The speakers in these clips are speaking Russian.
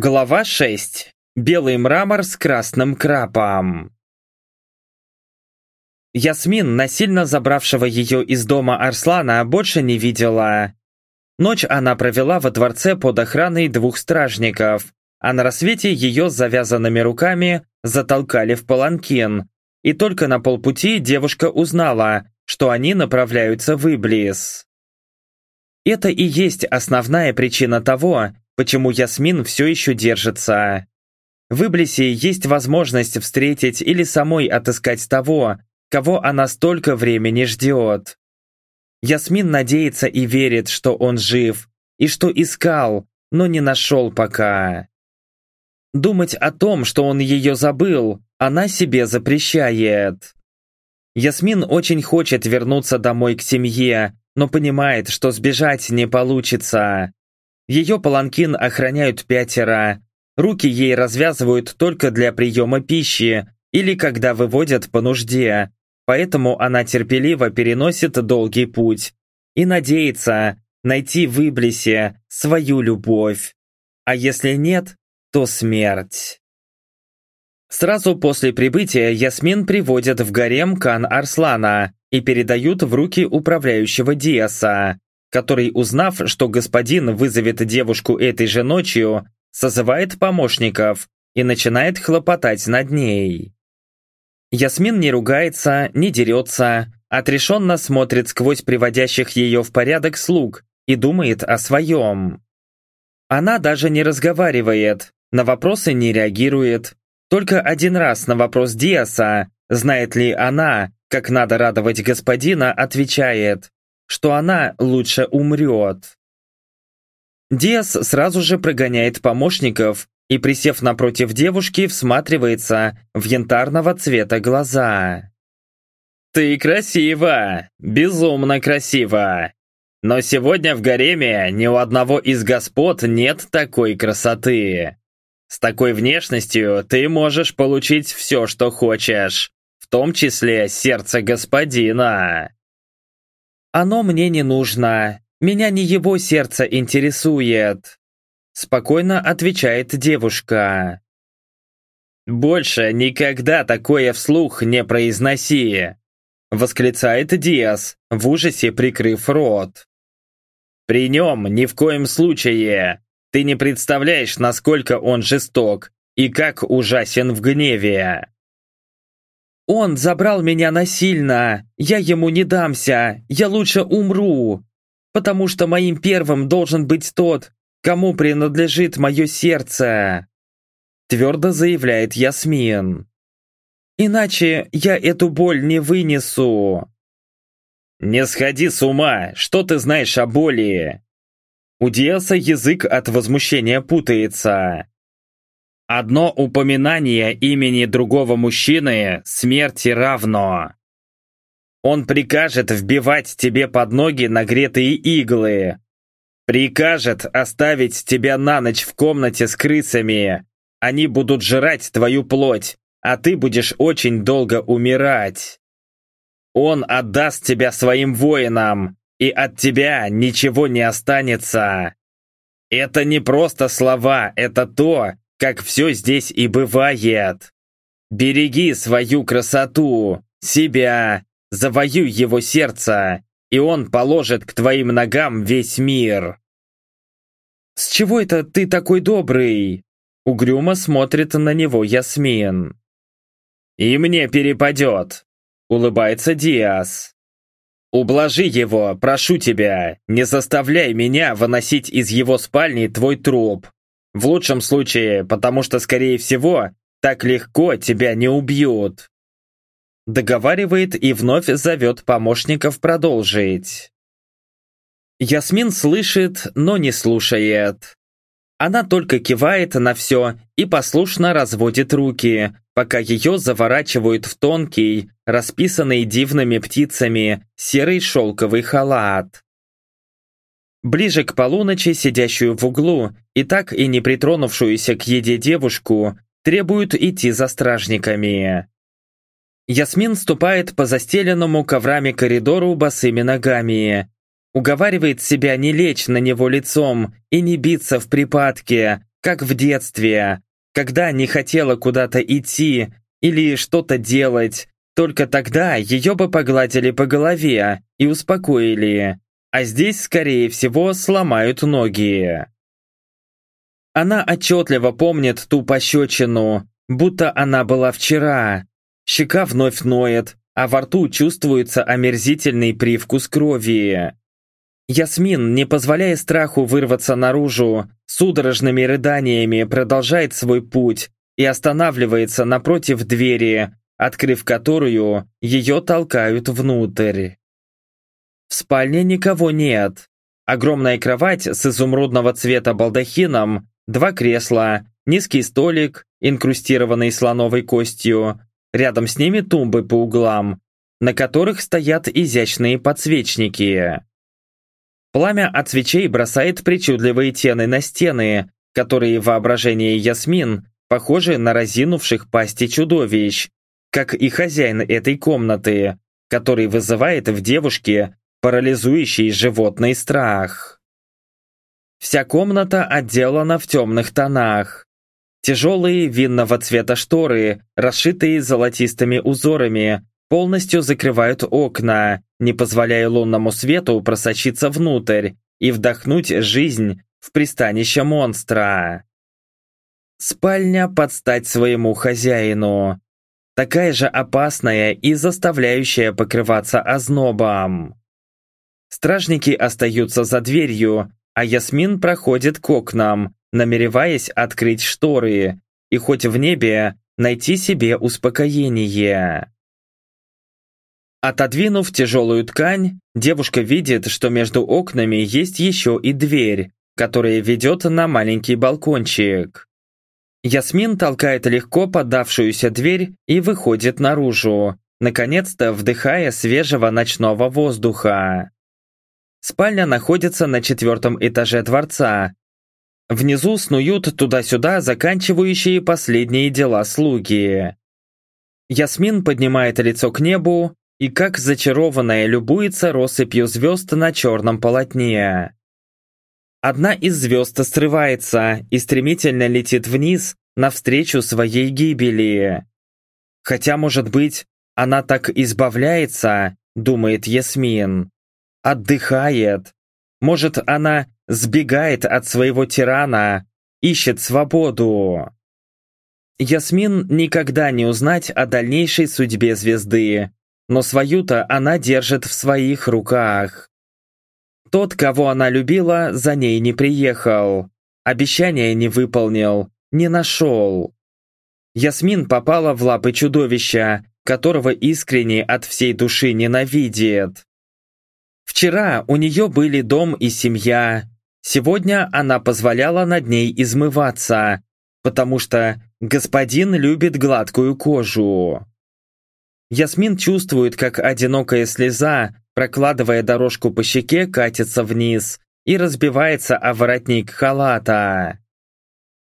Глава 6. Белый мрамор с красным крапом. Ясмин, насильно забравшего ее из дома Арслана, больше не видела. Ночь она провела во дворце под охраной двух стражников, а на рассвете ее с завязанными руками затолкали в паланкин, и только на полпути девушка узнала, что они направляются в Иблис. Это и есть основная причина того, почему Ясмин все еще держится. В Иблисе есть возможность встретить или самой отыскать того, кого она столько времени ждет. Ясмин надеется и верит, что он жив, и что искал, но не нашел пока. Думать о том, что он ее забыл, она себе запрещает. Ясмин очень хочет вернуться домой к семье, но понимает, что сбежать не получится. Ее паланкин охраняют пятеро. Руки ей развязывают только для приема пищи или когда выводят по нужде. Поэтому она терпеливо переносит долгий путь и надеется найти в Иблисе свою любовь. А если нет, то смерть. Сразу после прибытия Ясмин приводят в гарем Кан Арслана и передают в руки управляющего Диаса который, узнав, что господин вызовет девушку этой же ночью, созывает помощников и начинает хлопотать над ней. Ясмин не ругается, не дерется, отрешенно смотрит сквозь приводящих ее в порядок слуг и думает о своем. Она даже не разговаривает, на вопросы не реагирует. Только один раз на вопрос Диаса, знает ли она, как надо радовать господина, отвечает что она лучше умрет. Диас сразу же прогоняет помощников и, присев напротив девушки, всматривается в янтарного цвета глаза. «Ты красива! Безумно красива! Но сегодня в гареме ни у одного из господ нет такой красоты. С такой внешностью ты можешь получить все, что хочешь, в том числе сердце господина. «Оно мне не нужно. Меня не его сердце интересует», спокойно отвечает девушка. «Больше никогда такое вслух не произноси!» восклицает Диас, в ужасе прикрыв рот. «При нем ни в коем случае! Ты не представляешь, насколько он жесток и как ужасен в гневе!» Он забрал меня насильно. Я ему не дамся. Я лучше умру. Потому что моим первым должен быть тот, кому принадлежит мое сердце. Твердо заявляет Ясмин. Иначе я эту боль не вынесу. Не сходи с ума. Что ты знаешь о боли? У Диаса язык от возмущения путается. Одно упоминание имени другого мужчины смерти равно. Он прикажет вбивать тебе под ноги нагретые иглы. Прикажет оставить тебя на ночь в комнате с крысами. Они будут жрать твою плоть, а ты будешь очень долго умирать. Он отдаст тебя своим воинам, и от тебя ничего не останется. Это не просто слова, это то, как все здесь и бывает. Береги свою красоту, себя, завоюй его сердце, и он положит к твоим ногам весь мир. «С чего это ты такой добрый?» Угрюмо смотрит на него Ясмин. «И мне перепадет», — улыбается Диас. «Ублажи его, прошу тебя, не заставляй меня выносить из его спальни твой труп. В лучшем случае, потому что, скорее всего, так легко тебя не убьют. Договаривает и вновь зовет помощников продолжить. Ясмин слышит, но не слушает. Она только кивает на все и послушно разводит руки, пока ее заворачивают в тонкий, расписанный дивными птицами, серый шелковый халат. Ближе к полуночи сидящую в углу и так и не притронувшуюся к еде девушку требуют идти за стражниками. Ясмин ступает по застеленному коврами коридору босыми ногами. Уговаривает себя не лечь на него лицом и не биться в припадке, как в детстве, когда не хотела куда-то идти или что-то делать, только тогда ее бы погладили по голове и успокоили, а здесь, скорее всего, сломают ноги. Она отчетливо помнит ту пощечину, будто она была вчера. Щека вновь ноет, а во рту чувствуется омерзительный привкус крови. Ясмин, не позволяя страху вырваться наружу, судорожными рыданиями продолжает свой путь и останавливается напротив двери, открыв которую, ее толкают внутрь. В спальне никого нет. Огромная кровать с изумрудного цвета балдахином, два кресла, низкий столик, инкрустированный слоновой костью, рядом с ними тумбы по углам, на которых стоят изящные подсвечники. Пламя от свечей бросает причудливые тены на стены, которые в воображении Ясмин похожи на разинувших пасти чудовищ, как и хозяин этой комнаты, который вызывает в девушке парализующий животный страх. Вся комната отделана в темных тонах. Тяжелые винного цвета шторы, расшитые золотистыми узорами, полностью закрывают окна, не позволяя лунному свету просочиться внутрь и вдохнуть жизнь в пристанище монстра. Спальня под стать своему хозяину. Такая же опасная и заставляющая покрываться ознобом. Стражники остаются за дверью, а Ясмин проходит к окнам, намереваясь открыть шторы и хоть в небе найти себе успокоение. Отодвинув тяжелую ткань, девушка видит, что между окнами есть еще и дверь, которая ведет на маленький балкончик. Ясмин толкает легко поддавшуюся дверь и выходит наружу, наконец-то вдыхая свежего ночного воздуха. Спальня находится на четвертом этаже дворца. Внизу снуют туда-сюда заканчивающие последние дела слуги. Ясмин поднимает лицо к небу, и как зачарованная любуется россыпью звезд на черном полотне. Одна из звезд срывается и стремительно летит вниз навстречу своей гибели. Хотя, может быть, она так избавляется, думает Ясмин. Отдыхает. Может, она сбегает от своего тирана, ищет свободу. Ясмин никогда не узнать о дальнейшей судьбе звезды, но свою-то она держит в своих руках. Тот, кого она любила, за ней не приехал. Обещание не выполнил, не нашел. Ясмин попала в лапы чудовища, которого искренне от всей души ненавидит. Вчера у нее были дом и семья. Сегодня она позволяла над ней измываться, потому что господин любит гладкую кожу. Ясмин чувствует, как одинокая слеза, прокладывая дорожку по щеке, катится вниз и разбивается о воротник халата.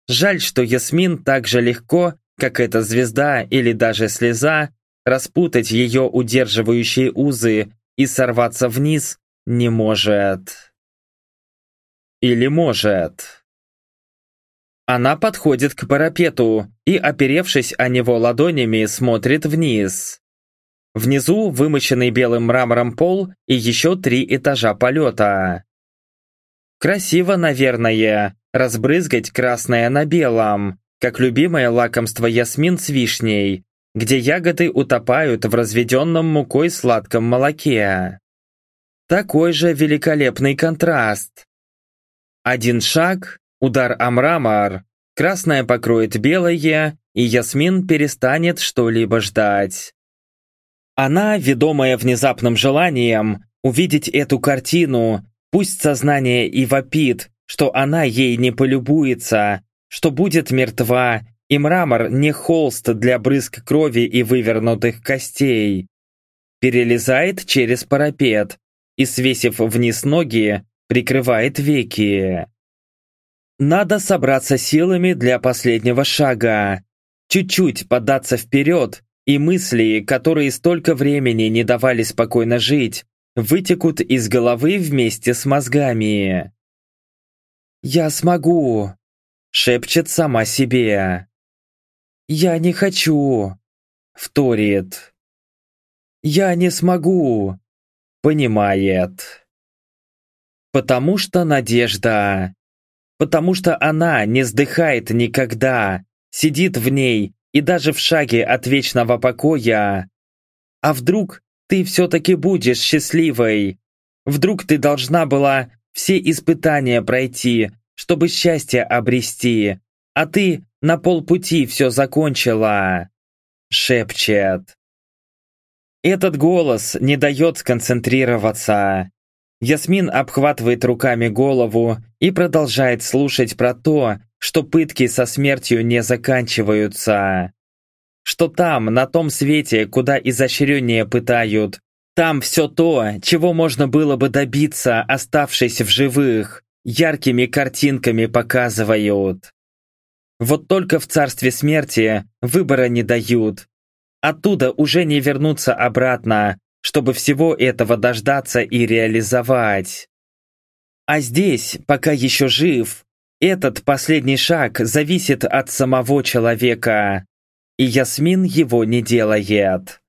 Жаль, что Ясмин так же легко, как эта звезда или даже слеза, распутать ее удерживающие узы и сорваться вниз не может. Или может. Она подходит к парапету и, оперевшись о него ладонями, смотрит вниз. Внизу вымощенный белым мрамором пол и еще три этажа полета. Красиво, наверное, разбрызгать красное на белом, как любимое лакомство ясмин с вишней, где ягоды утопают в разведенном мукой сладком молоке. Такой же великолепный контраст. Один шаг, удар о мрамор, красное покроет белое, и Ясмин перестанет что-либо ждать. Она, ведомая внезапным желанием увидеть эту картину, пусть сознание и вопит, что она ей не полюбуется, что будет мертва, и мрамор не холст для брызг крови и вывернутых костей. Перелезает через парапет и, свесив вниз ноги, прикрывает веки. Надо собраться силами для последнего шага. Чуть-чуть податься вперед и мысли, которые столько времени не давали спокойно жить, вытекут из головы вместе с мозгами. «Я смогу!» шепчет сама себе. «Я не хочу», — вторит. «Я не смогу», — понимает. Потому что надежда. Потому что она не сдыхает никогда, сидит в ней и даже в шаге от вечного покоя. А вдруг ты все-таки будешь счастливой? Вдруг ты должна была все испытания пройти, чтобы счастье обрести, а ты на полпути все закончила!» Шепчет. Этот голос не дает сконцентрироваться. Ясмин обхватывает руками голову и продолжает слушать про то, что пытки со смертью не заканчиваются. Что там, на том свете, куда изощреннее пытают, там все то, чего можно было бы добиться, оставшись в живых, яркими картинками показывают. Вот только в царстве смерти выбора не дают. Оттуда уже не вернуться обратно, чтобы всего этого дождаться и реализовать. А здесь, пока еще жив, этот последний шаг зависит от самого человека, и Ясмин его не делает.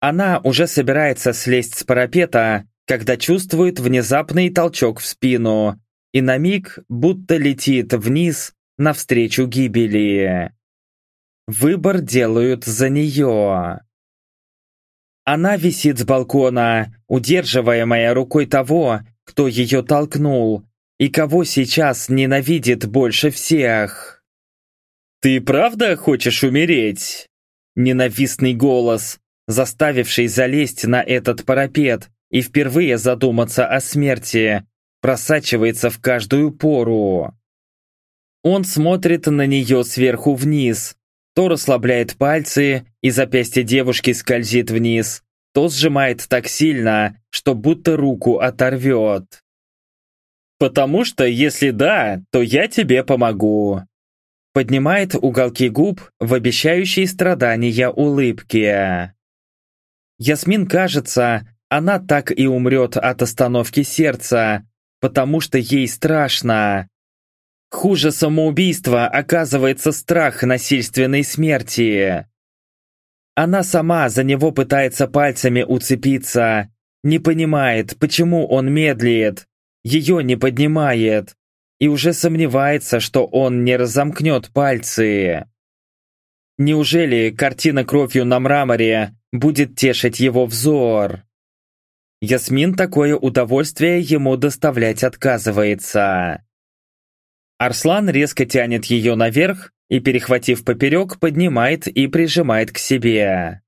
Она уже собирается слезть с парапета, когда чувствует внезапный толчок в спину, и на миг будто летит вниз навстречу гибели. Выбор делают за нее. Она висит с балкона, удерживаемая рукой того, кто ее толкнул, и кого сейчас ненавидит больше всех. «Ты правда хочешь умереть?» Ненавистный голос, заставивший залезть на этот парапет и впервые задуматься о смерти, просачивается в каждую пору. Он смотрит на нее сверху вниз, то расслабляет пальцы, и запястье девушки скользит вниз, то сжимает так сильно, что будто руку оторвет. «Потому что если да, то я тебе помогу», поднимает уголки губ в обещающей страдания улыбке. Ясмин кажется, она так и умрет от остановки сердца, потому что ей страшно. Хуже самоубийства оказывается страх насильственной смерти. Она сама за него пытается пальцами уцепиться, не понимает, почему он медлит, ее не поднимает, и уже сомневается, что он не разомкнет пальцы. Неужели картина кровью на мраморе будет тешить его взор? Ясмин такое удовольствие ему доставлять отказывается. Арслан резко тянет ее наверх и, перехватив поперек, поднимает и прижимает к себе.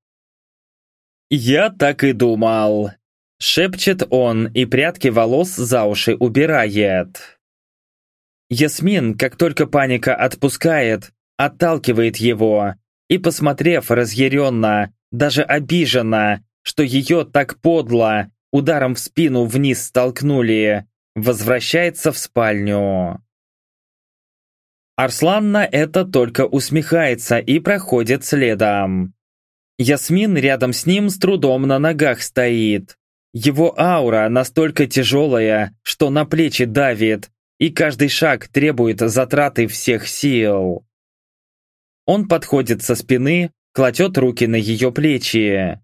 «Я так и думал», — шепчет он и прядки волос за уши убирает. Ясмин, как только паника отпускает, отталкивает его и, посмотрев разъяренно, даже обиженно, что ее так подло, ударом в спину вниз столкнули, возвращается в спальню. Арслан на это только усмехается и проходит следом. Ясмин рядом с ним с трудом на ногах стоит. Его аура настолько тяжелая, что на плечи давит, и каждый шаг требует затраты всех сил. Он подходит со спины, кладет руки на ее плечи.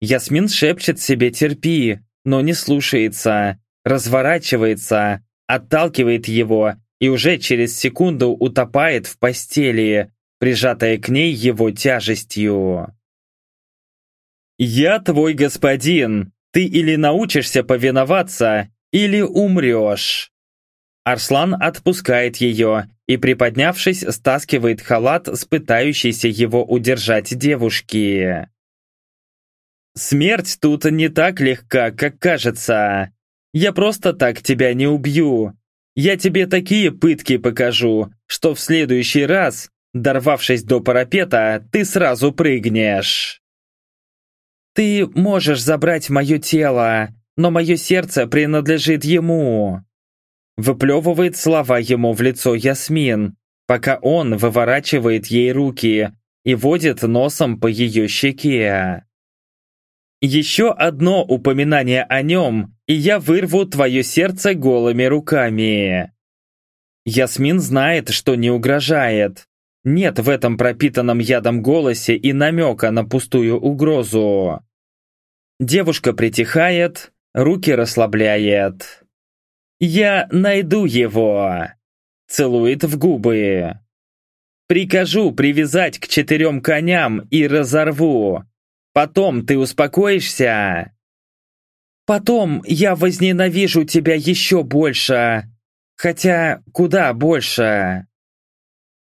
Ясмин шепчет себе «терпи», но не слушается, разворачивается, отталкивает его и уже через секунду утопает в постели, прижатая к ней его тяжестью. «Я твой господин, ты или научишься повиноваться, или умрешь». Арслан отпускает ее и, приподнявшись, стаскивает халат с пытающейся его удержать девушки. Смерть тут не так легка, как кажется. Я просто так тебя не убью. Я тебе такие пытки покажу, что в следующий раз, дорвавшись до парапета, ты сразу прыгнешь. Ты можешь забрать мое тело, но мое сердце принадлежит ему. Выплевывает слова ему в лицо Ясмин, пока он выворачивает ей руки и водит носом по ее щеке. Еще одно упоминание о нем, и я вырву твое сердце голыми руками. Ясмин знает, что не угрожает. Нет в этом пропитанном ядом голосе и намека на пустую угрозу. Девушка притихает, руки расслабляет. «Я найду его!» Целует в губы. «Прикажу привязать к четырем коням и разорву. Потом ты успокоишься?» «Потом я возненавижу тебя еще больше. Хотя куда больше?»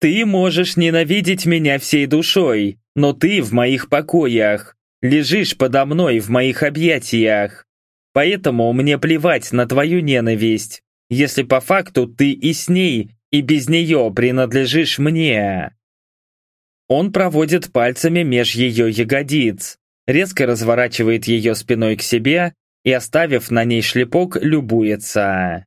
«Ты можешь ненавидеть меня всей душой, но ты в моих покоях, лежишь подо мной в моих объятиях. Поэтому мне плевать на твою ненависть, если по факту ты и с ней, и без нее принадлежишь мне. Он проводит пальцами меж ее ягодиц, резко разворачивает ее спиной к себе и, оставив на ней шлепок, любуется.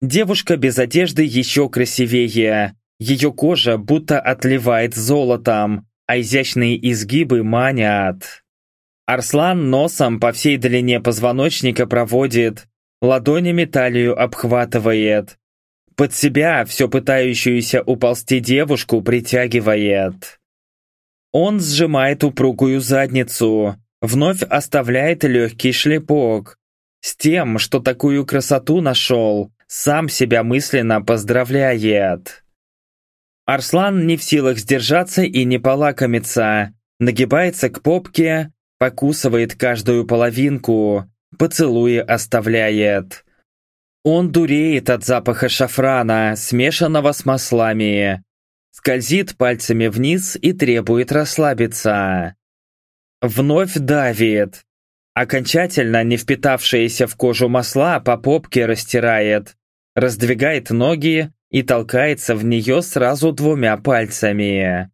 Девушка без одежды еще красивее. Ее кожа будто отливает золотом, а изящные изгибы манят. Арслан носом по всей длине позвоночника проводит, ладонями талию обхватывает. Под себя все пытающуюся уползти девушку притягивает. Он сжимает упругую задницу, вновь оставляет легкий шлепок. С тем, что такую красоту нашел, сам себя мысленно поздравляет. Арслан не в силах сдержаться и не полакомиться, нагибается к попке, покусывает каждую половинку, поцелуи оставляет. Он дуреет от запаха шафрана, смешанного с маслами. Скользит пальцами вниз и требует расслабиться. Вновь давит. Окончательно не впитавшиеся в кожу масла по попке растирает. Раздвигает ноги и толкается в нее сразу двумя пальцами.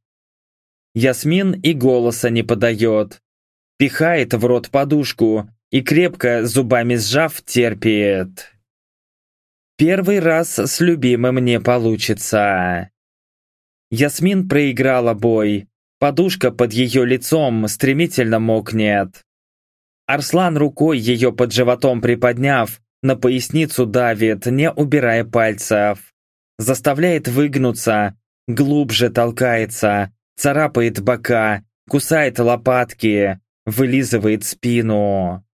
Ясмин и голоса не подает пихает в рот подушку и крепко зубами сжав терпит. Первый раз с любимым не получится. Ясмин проиграла бой. Подушка под ее лицом стремительно мокнет. Арслан рукой ее под животом приподняв, на поясницу давит, не убирая пальцев. Заставляет выгнуться, глубже толкается, царапает бока, кусает лопатки, вылизывает спину.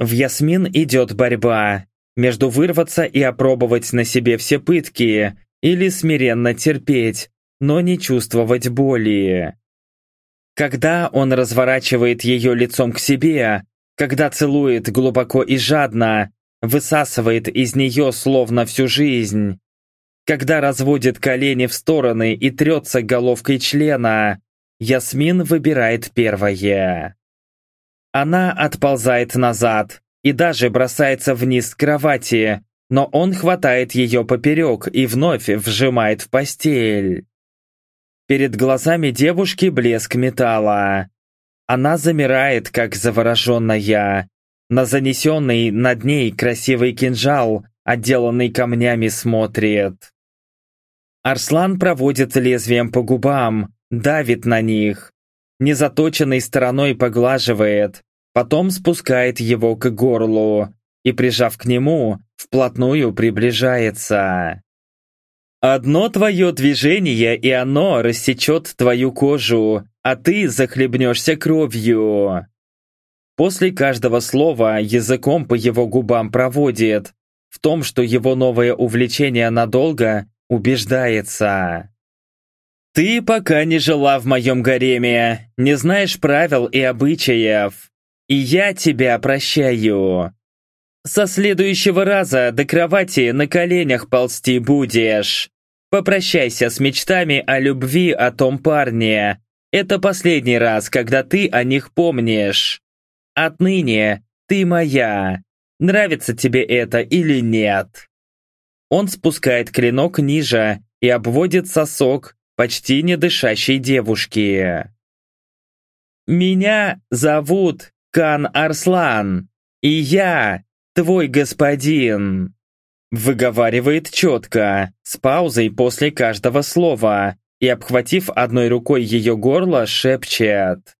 В Ясмин идет борьба между вырваться и опробовать на себе все пытки или смиренно терпеть, но не чувствовать боли. Когда он разворачивает ее лицом к себе, когда целует глубоко и жадно, высасывает из нее словно всю жизнь, когда разводит колени в стороны и трется головкой члена, Ясмин выбирает первое. Она отползает назад и даже бросается вниз с кровати, но он хватает ее поперек и вновь вжимает в постель. Перед глазами девушки блеск металла. Она замирает, как завороженная. На занесенный над ней красивый кинжал, отделанный камнями, смотрит. Арслан проводит лезвием по губам, давит на них, незаточенной стороной поглаживает, потом спускает его к горлу и, прижав к нему, вплотную приближается. Одно твое движение, и оно рассечет твою кожу, а ты захлебнешься кровью. После каждого слова языком по его губам проводит, в том, что его новое увлечение надолго убеждается. Ты пока не жила в моем гареме, не знаешь правил и обычаев. И я тебя прощаю. Со следующего раза до кровати на коленях ползти будешь. Попрощайся с мечтами о любви о том парне. Это последний раз, когда ты о них помнишь. Отныне ты моя. Нравится тебе это или нет? Он спускает клинок ниже и обводит сосок, почти не дышащей девушки. «Меня зовут Кан Арслан, и я твой господин», выговаривает четко, с паузой после каждого слова и, обхватив одной рукой ее горло, шепчет.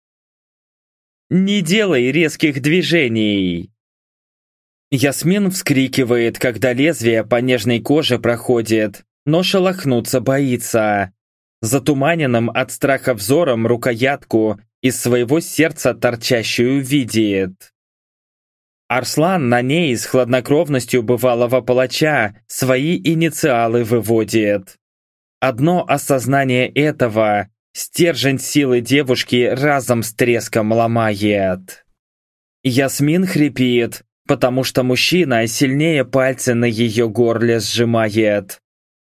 «Не делай резких движений!» Ясмин вскрикивает, когда лезвие по нежной коже проходит, но шелохнуться боится. Затуманенным от страха взором рукоятку из своего сердца торчащую видит. Арслан на ней с хладнокровностью бывалого палача свои инициалы выводит. Одно осознание этого стержень силы девушки разом с треском ломает. Ясмин хрипит, потому что мужчина сильнее пальцы на ее горле сжимает.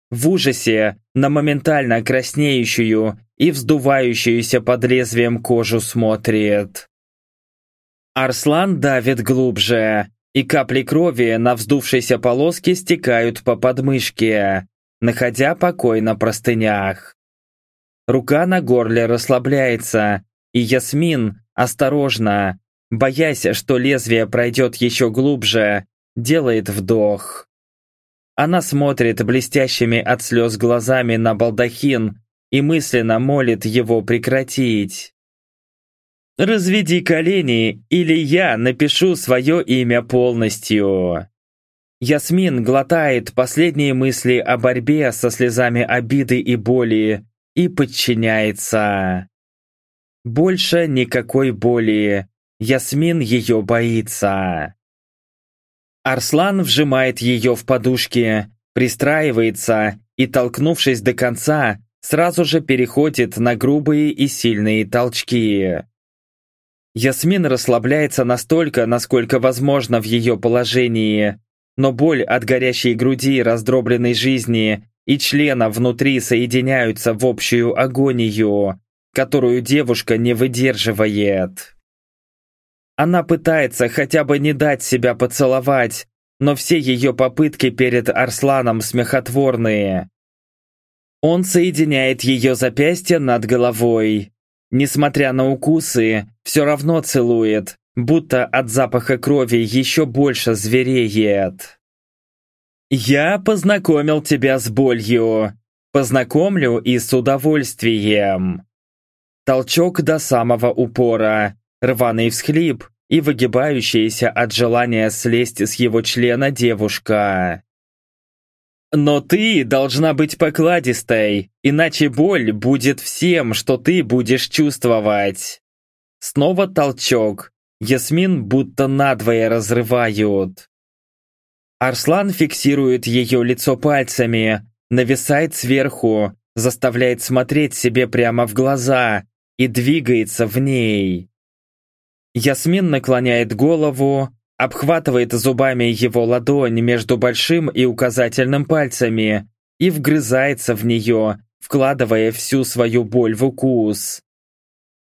В ужасе на моментально краснеющую и вздувающуюся под лезвием кожу смотрит. Арслан давит глубже, и капли крови на вздувшейся полоске стекают по подмышке, находя покой на простынях. Рука на горле расслабляется, и Ясмин осторожно, боясь, что лезвие пройдет еще глубже, делает вдох. Она смотрит блестящими от слез глазами на балдахин и мысленно молит его прекратить. «Разведи колени, или я напишу свое имя полностью». Ясмин глотает последние мысли о борьбе со слезами обиды и боли и подчиняется. Больше никакой боли. Ясмин ее боится. Арслан вжимает ее в подушки, пристраивается и, толкнувшись до конца, сразу же переходит на грубые и сильные толчки. Ясмин расслабляется настолько, насколько возможно в ее положении, но боль от горящей груди раздробленной жизни и члена внутри соединяются в общую агонию, которую девушка не выдерживает. Она пытается хотя бы не дать себя поцеловать, но все ее попытки перед Арсланом смехотворные. Он соединяет ее запястье над головой. Несмотря на укусы, все равно целует, будто от запаха крови еще больше звереет. «Я познакомил тебя с болью. Познакомлю и с удовольствием». Толчок до самого упора, рваный всхлип и выгибающаяся от желания слезть с его члена девушка. Но ты должна быть покладистой, иначе боль будет всем, что ты будешь чувствовать. Снова толчок. Ясмин будто надвое разрывают. Арслан фиксирует ее лицо пальцами, нависает сверху, заставляет смотреть себе прямо в глаза и двигается в ней. Ясмин наклоняет голову, обхватывает зубами его ладонь между большим и указательным пальцами и вгрызается в нее, вкладывая всю свою боль в укус.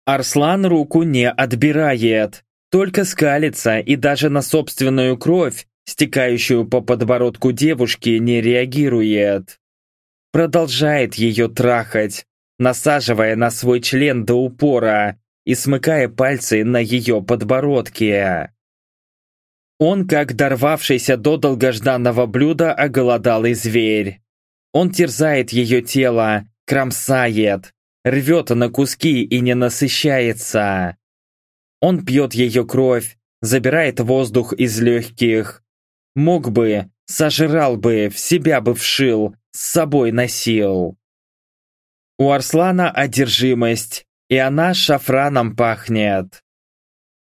Арслан руку не отбирает, только скалится и даже на собственную кровь, стекающую по подбородку девушки, не реагирует. Продолжает ее трахать, насаживая на свой член до упора и смыкая пальцы на ее подбородке. Он, как дорвавшийся до долгожданного блюда, оголодалый зверь. Он терзает ее тело, кромсает, рвет на куски и не насыщается. Он пьет ее кровь, забирает воздух из легких. Мог бы, сожрал бы, в себя бы вшил, с собой носил. У Арслана одержимость, и она шафраном пахнет.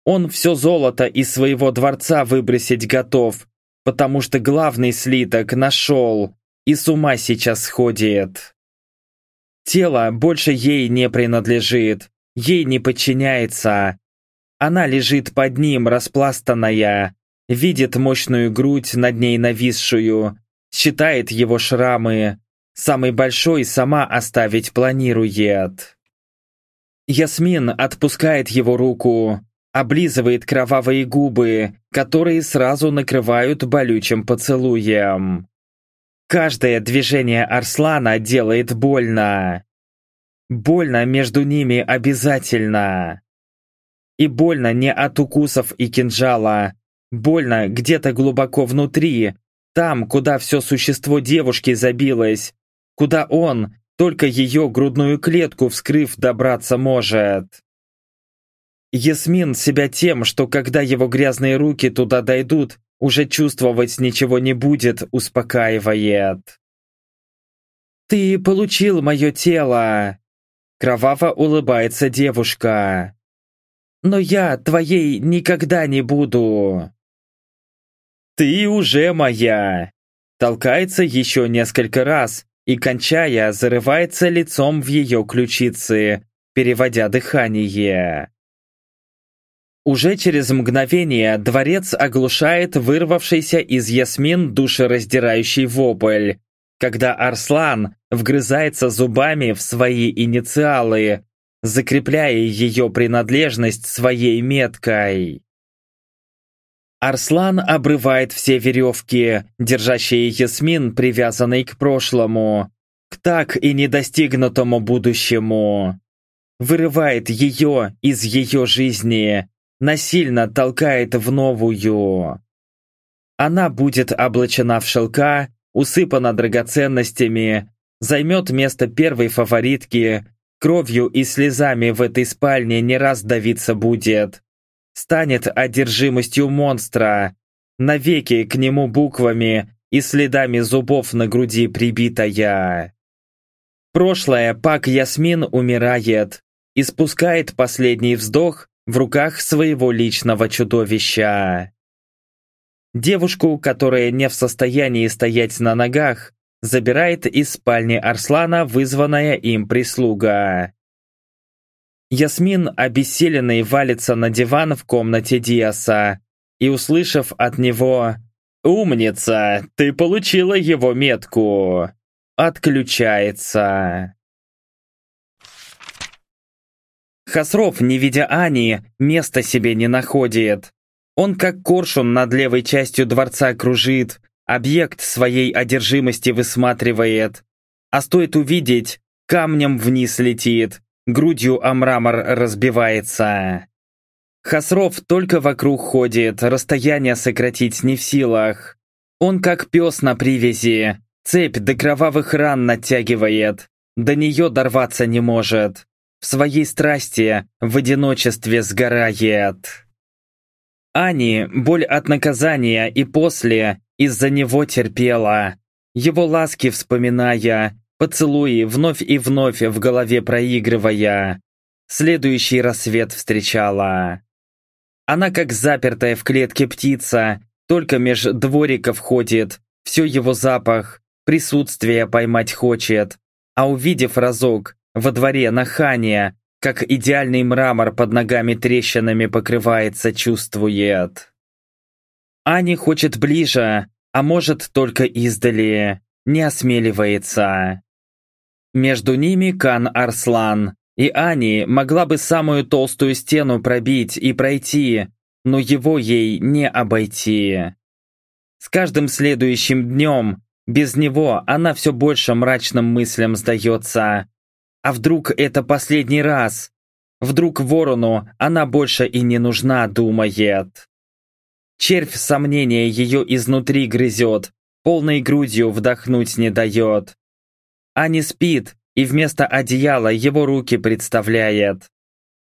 Он все золото из своего дворца выбросить готов, потому что главный слиток нашел и с ума сейчас сходит. Тело больше ей не принадлежит, ей не подчиняется. Она лежит под ним, распластанная, видит мощную грудь над ней нависшую, считает его шрамы, самый большой сама оставить планирует. Ясмин отпускает его руку, облизывает кровавые губы, которые сразу накрывают болючим поцелуем. Каждое движение Арслана делает больно. Больно между ними обязательно. И больно не от укусов и кинжала. Больно где-то глубоко внутри, там, куда все существо девушки забилось, куда он, только ее грудную клетку вскрыв, добраться может. Ясмин себя тем, что когда его грязные руки туда дойдут, уже чувствовать ничего не будет, успокаивает. «Ты получил мое тело!» Кроваво улыбается девушка. «Но я твоей никогда не буду!» «Ты уже моя!» Толкается еще несколько раз и, кончая, зарывается лицом в ее ключицы, переводя дыхание. Уже через мгновение дворец оглушает вырвавшийся из Ясмин душераздирающий вопль, когда Арслан вгрызается зубами в свои инициалы, закрепляя ее принадлежность своей меткой. Арслан обрывает все веревки, держащие Ясмин, привязанной к прошлому, к так и недостигнутому будущему. Вырывает ее из ее жизни, насильно толкает в новую. Она будет облачена в шелка, усыпана драгоценностями, займет место первой фаворитки, кровью и слезами в этой спальне не раз давиться будет. Станет одержимостью монстра, навеки к нему буквами и следами зубов на груди прибитая. Прошлое Пак Ясмин умирает, испускает последний вздох в руках своего личного чудовища. Девушку, которая не в состоянии стоять на ногах, забирает из спальни Арслана вызванная им прислуга. Ясмин, обессиленный, валится на диван в комнате Диаса и, услышав от него «Умница, ты получила его метку!» отключается. Хасров, не видя Ани, места себе не находит. Он как коршун над левой частью дворца кружит, объект своей одержимости высматривает. А стоит увидеть, камнем вниз летит, грудью о мрамор разбивается. Хасров только вокруг ходит, расстояние сократить не в силах. Он как пес на привязи, цепь до кровавых ран натягивает, до нее дорваться не может в своей страсти в одиночестве сгорает. Ани боль от наказания и после из-за него терпела, его ласки вспоминая, поцелуи вновь и вновь в голове проигрывая. Следующий рассвет встречала. Она как запертая в клетке птица, только меж двориков ходит, все его запах, присутствие поймать хочет, а увидев разок, во дворе на хане, как идеальный мрамор под ногами трещинами покрывается, чувствует. Ани хочет ближе, а может только издали, не осмеливается. Между ними Кан Арслан, и Ани могла бы самую толстую стену пробить и пройти, но его ей не обойти. С каждым следующим днем, без него она все больше мрачным мыслям сдается, а вдруг это последний раз? Вдруг ворону она больше и не нужна, думает. Червь сомнения ее изнутри грызет, полной грудью вдохнуть не дает. А не спит, и вместо одеяла его руки представляет.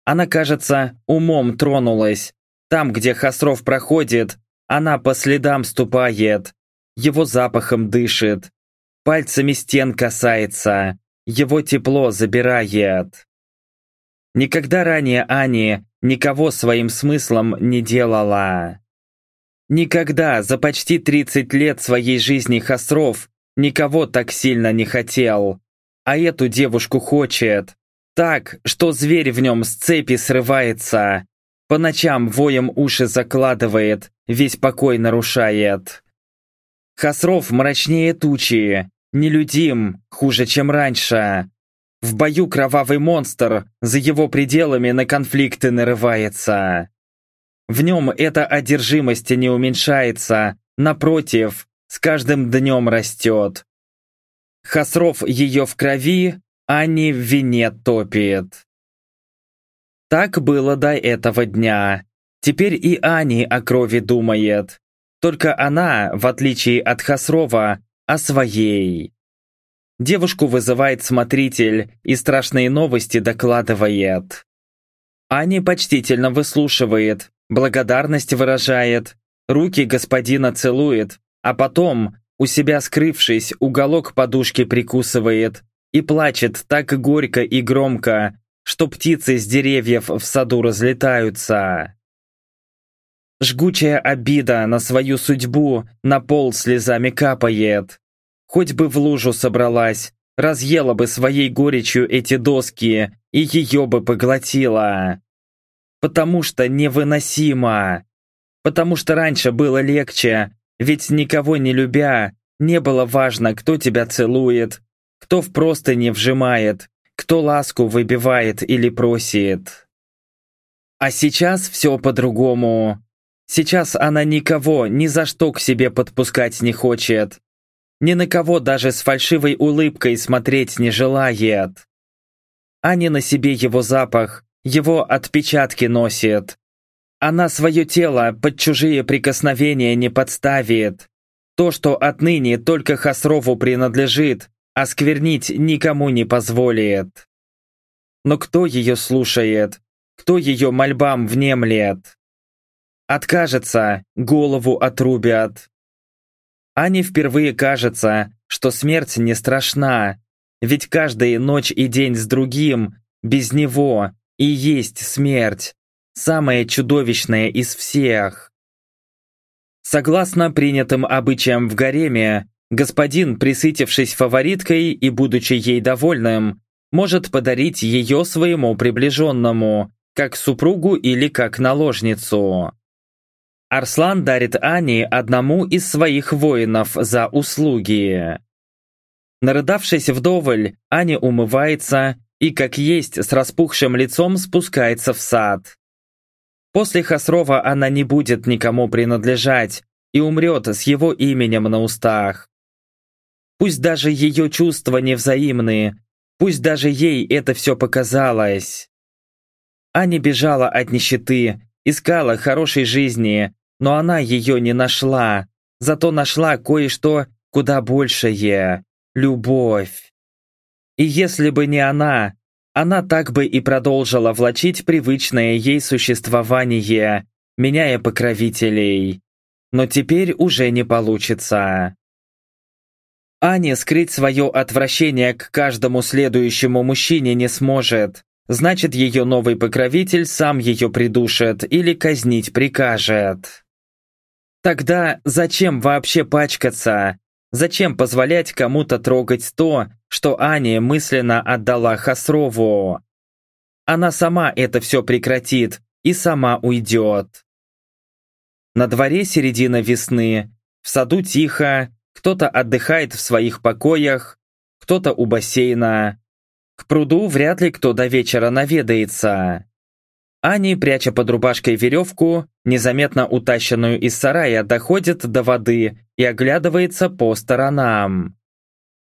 Она, кажется, умом тронулась. Там, где Хасров проходит, она по следам ступает, его запахом дышит, пальцами стен касается, его тепло забирает. Никогда ранее Ани никого своим смыслом не делала. Никогда за почти 30 лет своей жизни Хасров никого так сильно не хотел. А эту девушку хочет. Так, что зверь в нем с цепи срывается. По ночам воем уши закладывает, весь покой нарушает. Хасров мрачнее тучи, Нелюдим, хуже, чем раньше. В бою кровавый монстр за его пределами на конфликты нарывается. В нем эта одержимость не уменьшается, напротив, с каждым днем растет. Хасров ее в крови, а не в вине топит. Так было до этого дня. Теперь и Ани о крови думает. Только она, в отличие от Хасрова, о своей. Девушку вызывает смотритель и страшные новости докладывает. Аня почтительно выслушивает, благодарность выражает, руки господина целует, а потом, у себя скрывшись, уголок подушки прикусывает и плачет так горько и громко, что птицы с деревьев в саду разлетаются. Жгучая обида на свою судьбу на пол слезами капает. Хоть бы в лужу собралась, разъела бы своей горечью эти доски и ее бы поглотила. Потому что невыносимо. Потому что раньше было легче, ведь никого не любя, не было важно, кто тебя целует, кто в простыни вжимает, кто ласку выбивает или просит. А сейчас все по-другому. Сейчас она никого ни за что к себе подпускать не хочет. Ни на кого даже с фальшивой улыбкой смотреть не желает. Аня на себе его запах, его отпечатки носит. Она свое тело под чужие прикосновения не подставит. То, что отныне только Хасрову принадлежит, осквернить никому не позволит. Но кто ее слушает? Кто ее мольбам внемлет? Откажется, голову отрубят. Ане впервые кажется, что смерть не страшна, ведь каждая ночь и день с другим, без него, и есть смерть, самая чудовищная из всех. Согласно принятым обычаям в гареме, господин, присытившись фавориткой и будучи ей довольным, может подарить ее своему приближенному, как супругу или как наложницу. Арслан дарит Ане одному из своих воинов за услуги. Нарыдавшись вдоволь, Аня умывается и, как есть, с распухшим лицом спускается в сад. После Хасрова она не будет никому принадлежать и умрет с его именем на устах. Пусть даже ее чувства невзаимны, пусть даже ей это все показалось. Аня бежала от нищеты, искала хорошей жизни, но она ее не нашла, зато нашла кое-что куда большее – любовь. И если бы не она, она так бы и продолжила влачить привычное ей существование, меняя покровителей. Но теперь уже не получится. Аня скрыть свое отвращение к каждому следующему мужчине не сможет, значит ее новый покровитель сам ее придушит или казнить прикажет. Тогда зачем вообще пачкаться? Зачем позволять кому-то трогать то, что Аня мысленно отдала Хасрову? Она сама это все прекратит и сама уйдет. На дворе середина весны, в саду тихо, кто-то отдыхает в своих покоях, кто-то у бассейна. К пруду вряд ли кто до вечера наведается. Ани, пряча под рубашкой веревку, незаметно утащенную из сарая, доходит до воды и оглядывается по сторонам.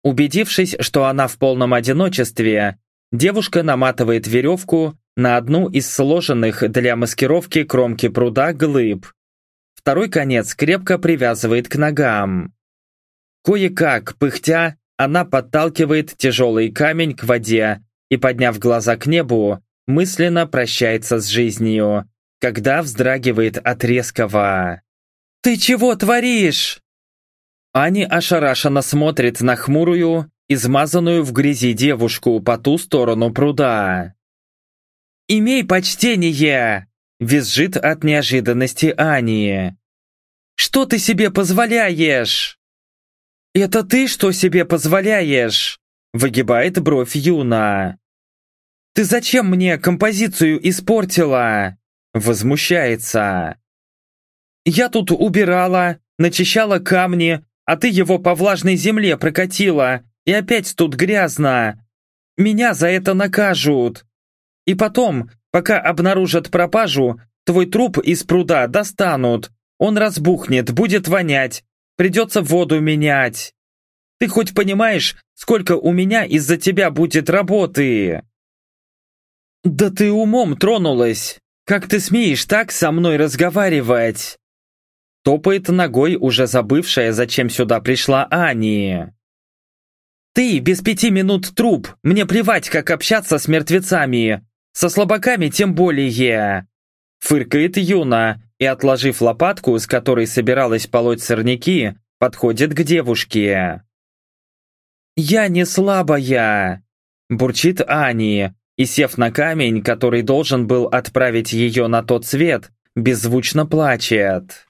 Убедившись, что она в полном одиночестве, девушка наматывает веревку на одну из сложенных для маскировки кромки пруда глыб. Второй конец крепко привязывает к ногам. Кое-как, пыхтя, она подталкивает тяжелый камень к воде и, подняв глаза к небу, мысленно прощается с жизнью, когда вздрагивает от резкого. «Ты чего творишь?» Ани ошарашенно смотрит на хмурую, измазанную в грязи девушку по ту сторону пруда. «Имей почтение!» – визжит от неожиданности Ани. «Что ты себе позволяешь?» «Это ты что себе позволяешь?» – выгибает бровь Юна. «Ты зачем мне композицию испортила?» Возмущается. «Я тут убирала, начищала камни, а ты его по влажной земле прокатила, и опять тут грязно. Меня за это накажут. И потом, пока обнаружат пропажу, твой труп из пруда достанут. Он разбухнет, будет вонять. Придется воду менять. Ты хоть понимаешь, сколько у меня из-за тебя будет работы?» «Да ты умом тронулась! Как ты смеешь так со мной разговаривать?» Топает ногой уже забывшая, зачем сюда пришла Ани. «Ты без пяти минут труп! Мне плевать, как общаться с мертвецами! Со слабаками тем более!» Фыркает Юна, и, отложив лопатку, с которой собиралась полоть сорняки, подходит к девушке. «Я не слабая!» – бурчит Ани, и, сев на камень, который должен был отправить ее на тот свет, беззвучно плачет.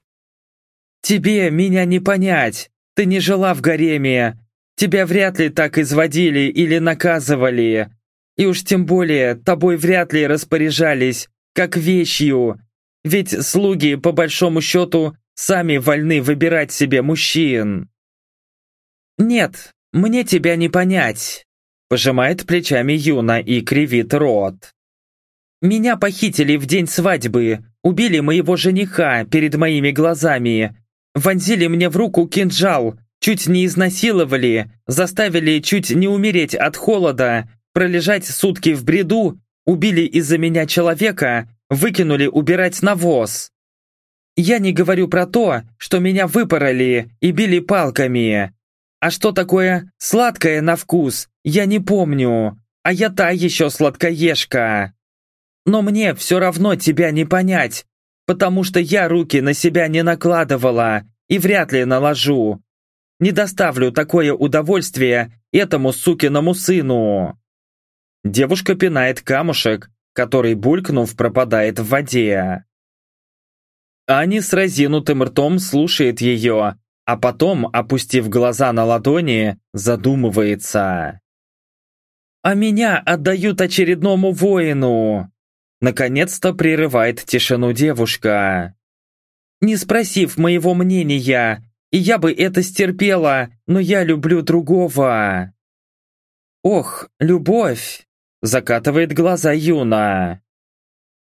«Тебе меня не понять! Ты не жила в гареме! Тебя вряд ли так изводили или наказывали! И уж тем более тобой вряд ли распоряжались, как вещью! Ведь слуги, по большому счету, сами вольны выбирать себе мужчин!» «Нет, мне тебя не понять!» Пожимает плечами Юна и кривит рот. «Меня похитили в день свадьбы, убили моего жениха перед моими глазами, вонзили мне в руку кинжал, чуть не изнасиловали, заставили чуть не умереть от холода, пролежать сутки в бреду, убили из-за меня человека, выкинули убирать навоз. Я не говорю про то, что меня выпороли и били палками. А что такое сладкое на вкус, я не помню, а я та еще сладкоежка. Но мне все равно тебя не понять, потому что я руки на себя не накладывала и вряд ли наложу. Не доставлю такое удовольствие этому сукиному сыну. Девушка пинает камушек, который, булькнув, пропадает в воде. Ани с разинутым ртом слушает ее, а потом, опустив глаза на ладони, задумывается а меня отдают очередному воину!» Наконец-то прерывает тишину девушка. «Не спросив моего мнения, и я бы это стерпела, но я люблю другого!» «Ох, любовь!» – закатывает глаза Юна.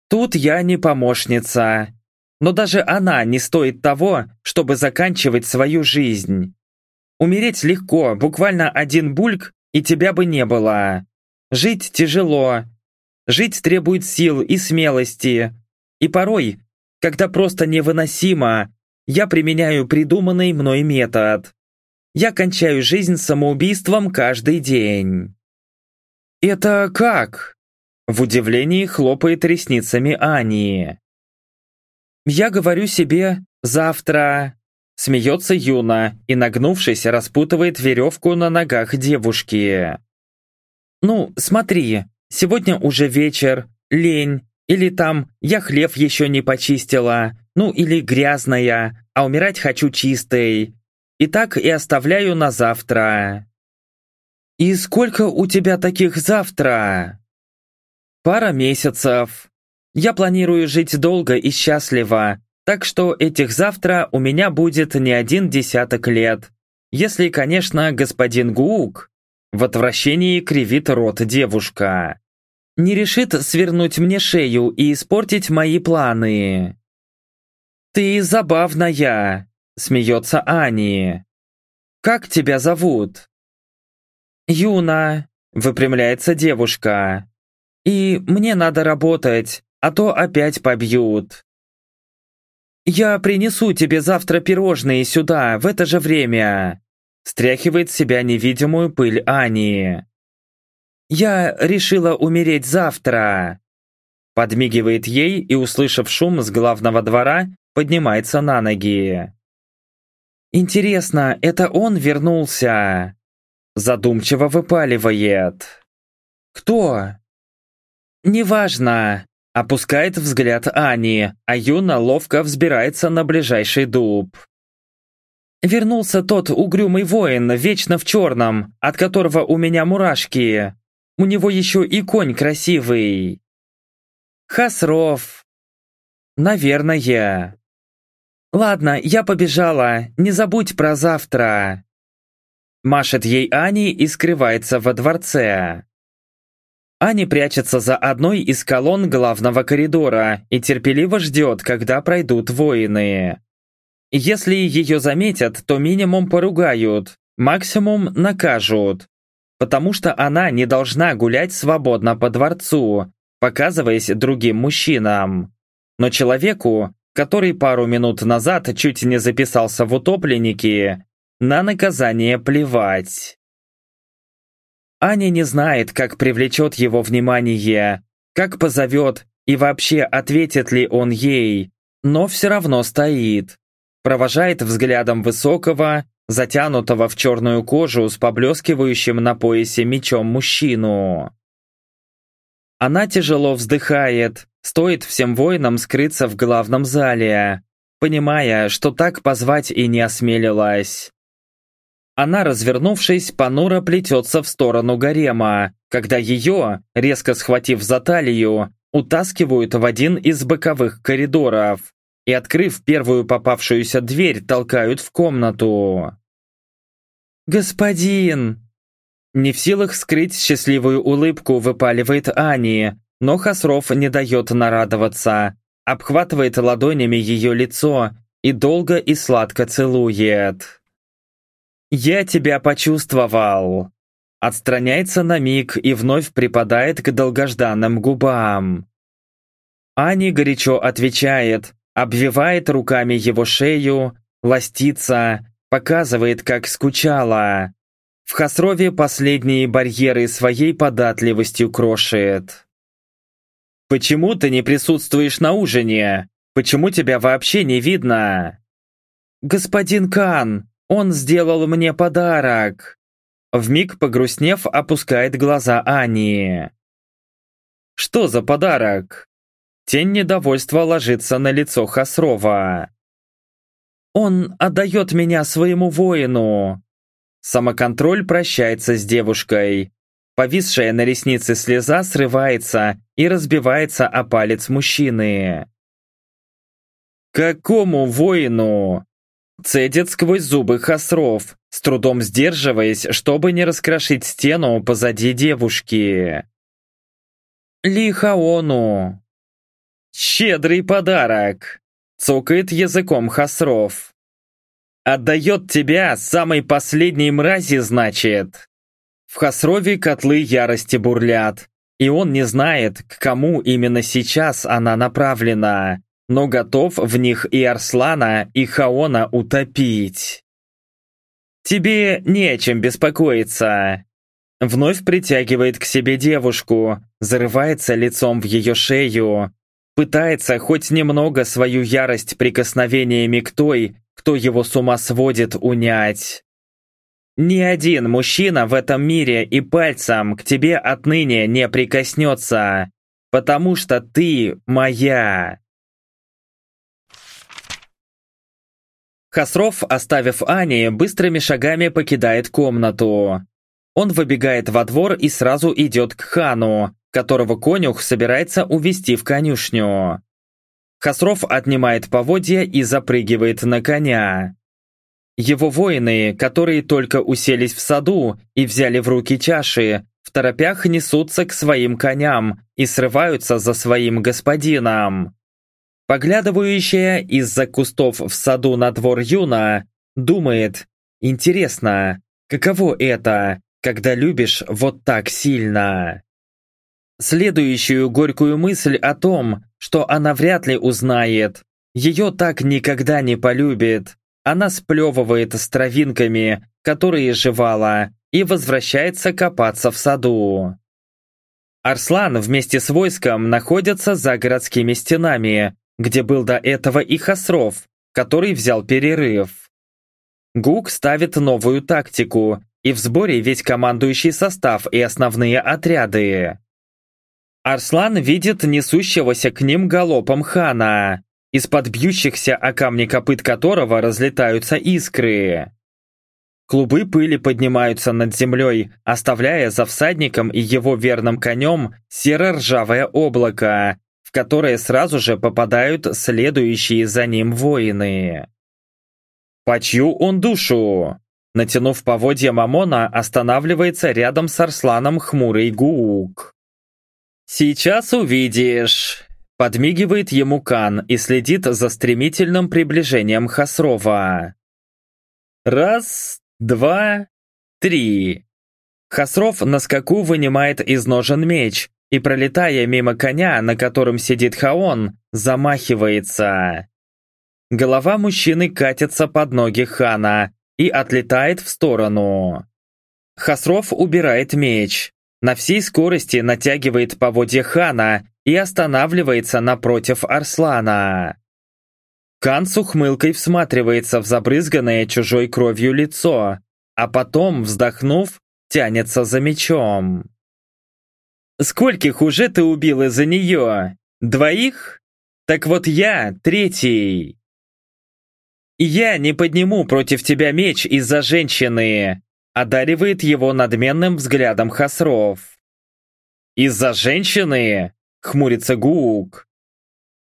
«Тут я не помощница, но даже она не стоит того, чтобы заканчивать свою жизнь. Умереть легко, буквально один бульк, и тебя бы не было. Жить тяжело. Жить требует сил и смелости. И порой, когда просто невыносимо, я применяю придуманный мной метод. Я кончаю жизнь самоубийством каждый день. «Это как?» В удивлении хлопает ресницами Ани. «Я говорю себе «завтра», Смеется Юна и, нагнувшись, распутывает веревку на ногах девушки. «Ну, смотри, сегодня уже вечер, лень, или там я хлеб еще не почистила, ну или грязная, а умирать хочу чистой. И так и оставляю на завтра». «И сколько у тебя таких завтра?» «Пара месяцев. Я планирую жить долго и счастливо, так что этих завтра у меня будет не один десяток лет. Если, конечно, господин Гук в отвращении кривит рот девушка. Не решит свернуть мне шею и испортить мои планы. «Ты забавная», — смеется Ани. «Как тебя зовут?» «Юна», — выпрямляется девушка. «И мне надо работать, а то опять побьют». «Я принесу тебе завтра пирожные сюда, в это же время!» Стряхивает с себя невидимую пыль Ани. «Я решила умереть завтра!» Подмигивает ей и, услышав шум с главного двора, поднимается на ноги. «Интересно, это он вернулся?» Задумчиво выпаливает. «Кто?» «Неважно. Опускает взгляд Ани, а Юна ловко взбирается на ближайший дуб. Вернулся тот угрюмый воин, вечно в черном, от которого у меня мурашки. У него еще и конь красивый. Хасров. Наверное. Ладно, я побежала, не забудь про завтра. Машет ей Ани и скрывается во дворце. Ани прячется за одной из колонн главного коридора и терпеливо ждет, когда пройдут воины. Если ее заметят, то минимум поругают, максимум накажут. Потому что она не должна гулять свободно по дворцу, показываясь другим мужчинам. Но человеку, который пару минут назад чуть не записался в утопленники, на наказание плевать. Аня не знает, как привлечет его внимание, как позовет и вообще ответит ли он ей, но все равно стоит. Провожает взглядом высокого, затянутого в черную кожу с поблескивающим на поясе мечом мужчину. Она тяжело вздыхает, стоит всем воинам скрыться в главном зале, понимая, что так позвать и не осмелилась. Она, развернувшись, понуро плетется в сторону гарема, когда ее, резко схватив за талию, утаскивают в один из боковых коридоров и, открыв первую попавшуюся дверь, толкают в комнату. «Господин!» Не в силах скрыть счастливую улыбку, выпаливает Ани, но Хасров не дает нарадоваться, обхватывает ладонями ее лицо и долго и сладко целует. «Я тебя почувствовал!» Отстраняется на миг и вновь припадает к долгожданным губам. Ани горячо отвечает, обвивает руками его шею, ластится, показывает, как скучала. В Хасрове последние барьеры своей податливостью крошит. «Почему ты не присутствуешь на ужине? Почему тебя вообще не видно?» «Господин Кан, он сделал мне подарок!» Вмиг погрустнев, опускает глаза Ани. «Что за подарок?» Тень недовольства ложится на лицо Хасрова. «Он отдает меня своему воину!» Самоконтроль прощается с девушкой. Повисшая на реснице слеза срывается и разбивается о палец мужчины. «Какому воину?» Цедит сквозь зубы Хасров, с трудом сдерживаясь, чтобы не раскрошить стену позади девушки. «Лихаону!» «Щедрый подарок!» Цокает языком Хасров. Отдает тебя самой последней мрази, значит. В Хасрове котлы ярости бурлят, и он не знает, к кому именно сейчас она направлена, но готов в них и Арслана, и Хаона утопить. Тебе не о чем беспокоиться. Вновь притягивает к себе девушку, зарывается лицом в ее шею, пытается хоть немного свою ярость прикосновениями к той, кто его с ума сводит, унять. Ни один мужчина в этом мире и пальцем к тебе отныне не прикоснется, потому что ты моя. Хасров, оставив Ани, быстрыми шагами покидает комнату. Он выбегает во двор и сразу идет к хану, которого конюх собирается увести в конюшню. Хасров отнимает поводья и запрыгивает на коня. Его воины, которые только уселись в саду и взяли в руки чаши, в торопях несутся к своим коням и срываются за своим господином. Поглядывающая из-за кустов в саду на двор Юна думает, интересно, каково это, когда любишь вот так сильно? Следующую горькую мысль о том, что она вряд ли узнает. Ее так никогда не полюбит. Она сплевывает с травинками, которые жевала, и возвращается копаться в саду. Арслан вместе с войском находятся за городскими стенами, где был до этого и Хасров, который взял перерыв. Гук ставит новую тактику, и в сборе весь командующий состав и основные отряды. Арслан видит несущегося к ним галопом хана, из-под бьющихся о камни копыт которого разлетаются искры. Клубы пыли поднимаются над землей, оставляя за всадником и его верным конем серо-ржавое облако, в которое сразу же попадают следующие за ним воины. «По чью он душу?» Натянув поводья Мамона, останавливается рядом с Арсланом хмурый Гуук. «Сейчас увидишь!» Подмигивает ему Кан и следит за стремительным приближением Хасрова. Раз, два, три. Хасров на скаку вынимает из ножен меч и, пролетая мимо коня, на котором сидит Хаон, замахивается. Голова мужчины катится под ноги Хана и отлетает в сторону. Хасров убирает меч, на всей скорости натягивает поводья Хана и останавливается напротив Арслана. Кан с ухмылкой всматривается в забрызганное чужой кровью лицо, а потом, вздохнув, тянется за мечом. «Скольких уже ты убил из-за нее? Двоих? Так вот я третий!» «Я не подниму против тебя меч из-за женщины!» одаривает его надменным взглядом Хасров. «Из-за женщины?» — хмурится Гук.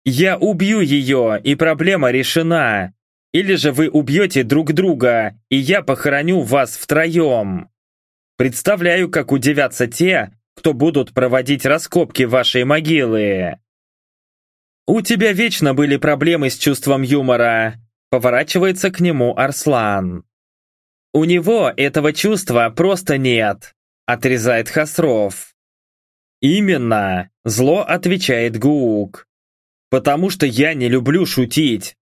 «Я убью ее, и проблема решена. Или же вы убьете друг друга, и я похороню вас втроем. Представляю, как удивятся те, кто будут проводить раскопки вашей могилы». «У тебя вечно были проблемы с чувством юмора», Поворачивается к нему Арслан. «У него этого чувства просто нет», — отрезает Хасров. «Именно», — зло отвечает Гуук. «Потому что я не люблю шутить.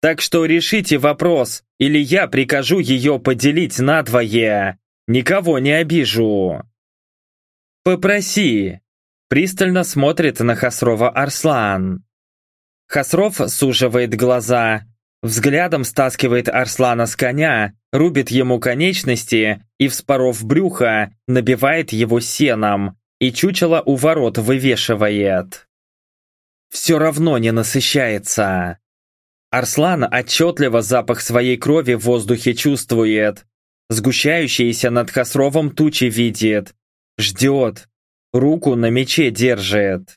Так что решите вопрос, или я прикажу ее поделить надвое. Никого не обижу». «Попроси», — пристально смотрит на Хасрова Арслан. Хасров суживает глаза, Взглядом стаскивает Арслана с коня, рубит ему конечности и, вспоров брюхо, набивает его сеном и чучело у ворот вывешивает. Все равно не насыщается. Арслан отчетливо запах своей крови в воздухе чувствует. Сгущающиеся над Хасровом тучи видит. Ждет. Руку на мече держит.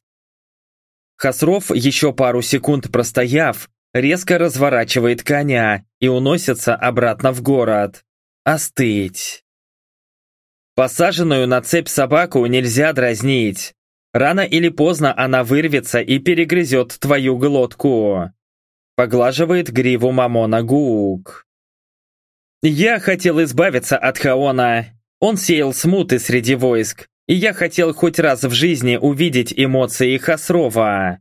Хасров, еще пару секунд простояв, резко разворачивает коня и уносится обратно в город. Остыть. Посаженную на цепь собаку нельзя дразнить. Рано или поздно она вырвется и перегрызет твою глотку. Поглаживает гриву Мамона Гук. Я хотел избавиться от Хаона. Он сеял смуты среди войск, и я хотел хоть раз в жизни увидеть эмоции Хасрова.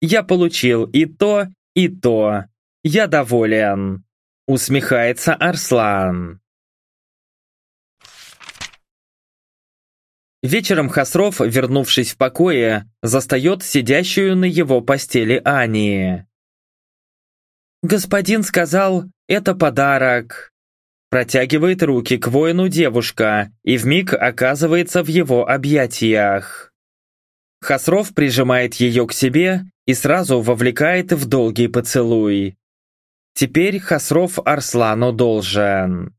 Я получил и то, и то. Я доволен. Усмехается Арслан. Вечером Хасров, вернувшись в покое, застает сидящую на его постели Ани. «Господин сказал, это подарок». Протягивает руки к воину девушка и вмиг оказывается в его объятиях. Хасров прижимает ее к себе и сразу вовлекает в долгий поцелуй. Теперь Хасров Арслану должен.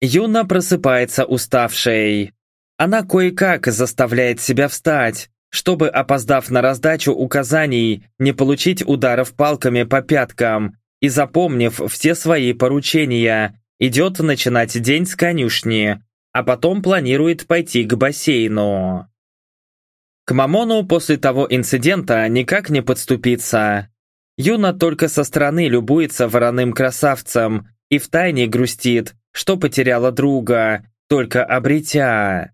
Юна просыпается уставшей. Она кое-как заставляет себя встать, чтобы, опоздав на раздачу указаний, не получить ударов палками по пяткам, и, запомнив все свои поручения, идет начинать день с конюшни, а потом планирует пойти к бассейну. К Мамону после того инцидента никак не подступиться. Юна только со стороны любуется вороным красавцем и втайне грустит, что потеряла друга, только обретя.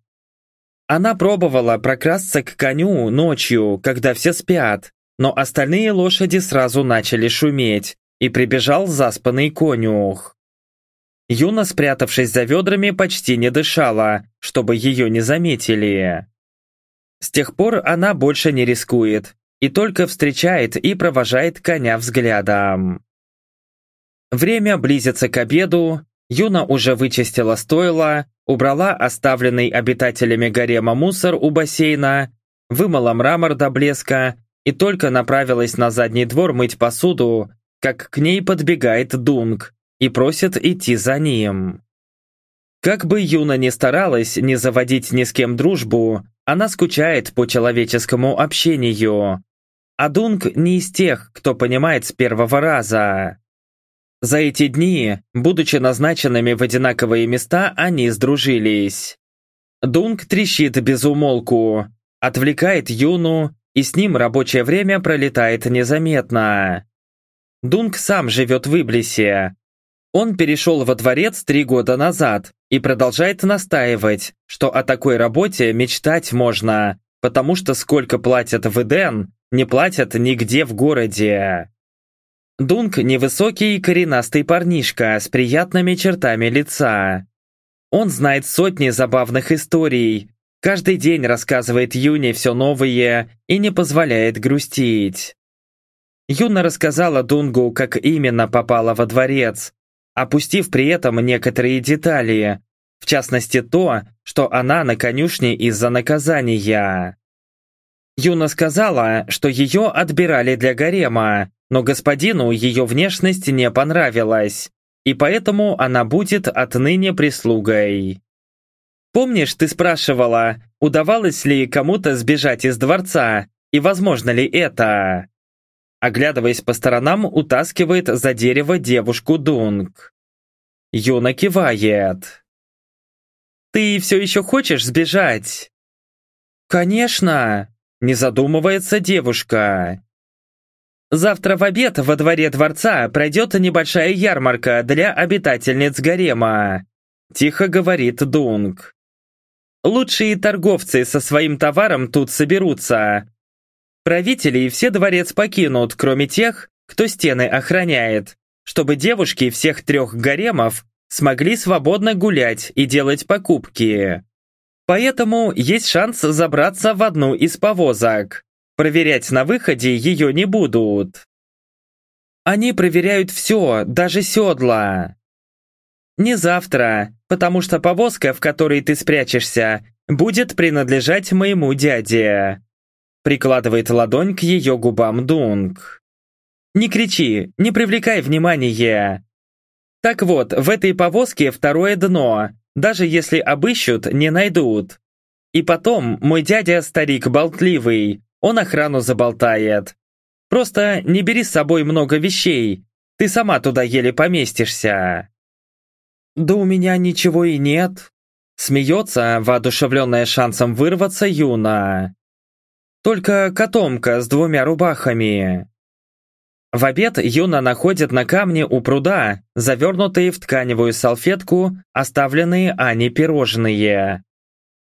Она пробовала прокрасться к коню ночью, когда все спят, но остальные лошади сразу начали шуметь, и прибежал заспанный конюх. Юна, спрятавшись за ведрами, почти не дышала, чтобы ее не заметили. С тех пор она больше не рискует и только встречает и провожает коня взглядом. Время близится к обеду, Юна уже вычистила стойло, убрала оставленный обитателями гарема мусор у бассейна, вымыла мрамор до блеска и только направилась на задний двор мыть посуду, как к ней подбегает Дунг и просит идти за ним. Как бы Юна ни старалась не заводить ни с кем дружбу, она скучает по человеческому общению. А Дунк не из тех, кто понимает с первого раза. За эти дни, будучи назначенными в одинаковые места, они сдружились. Дунк трещит без умолку, отвлекает Юну, и с ним рабочее время пролетает незаметно. Дунк сам живет в Иблисе, он перешел во дворец три года назад и продолжает настаивать, что о такой работе мечтать можно, потому что сколько платят в Эден, не платят нигде в городе. Дунк – невысокий и коренастый парнишка с приятными чертами лица. Он знает сотни забавных историй, Каждый день рассказывает Юне все новое и не позволяет грустить. Юна рассказала Дунгу, как именно попала во дворец, опустив при этом некоторые детали, в частности то, что она на конюшне из-за наказания. Юна сказала, что ее отбирали для гарема, но господину ее внешность не понравилась, и поэтому она будет отныне прислугой. Помнишь, ты спрашивала, удавалось ли кому-то сбежать из дворца, и возможно ли это? Оглядываясь по сторонам, утаскивает за дерево девушку Дунг. Юна кивает. «Ты все еще хочешь сбежать?» «Конечно!» – не задумывается девушка. Завтра в обед во дворе дворца пройдет небольшая ярмарка для обитательниц гарема», – тихо говорит Дунг. «Лучшие торговцы со своим товаром тут соберутся. Правители все дворец покинут, кроме тех, кто стены охраняет, чтобы девушки всех трех гаремов смогли свободно гулять и делать покупки. Поэтому есть шанс забраться в одну из повозок. Проверять на выходе ее не будут. Они проверяют все, даже седла. Не завтра, потому что повозка, в которой ты спрячешься, будет принадлежать моему дяде. Прикладывает ладонь к ее губам Дунг. Не кричи, не привлекай внимания. Так вот, в этой повозке второе дно, даже если обыщут, не найдут. И потом, мой дядя старик болтливый, он охрану заболтает. Просто не бери с собой много вещей, ты сама туда еле поместишься. Да у меня ничего и нет. Смеется, воодушевленная шансом вырваться Юна. Только котомка с двумя рубахами. В обед Юна находит на камне у пруда завернутые в тканевую салфетку оставленные Ане пирожные.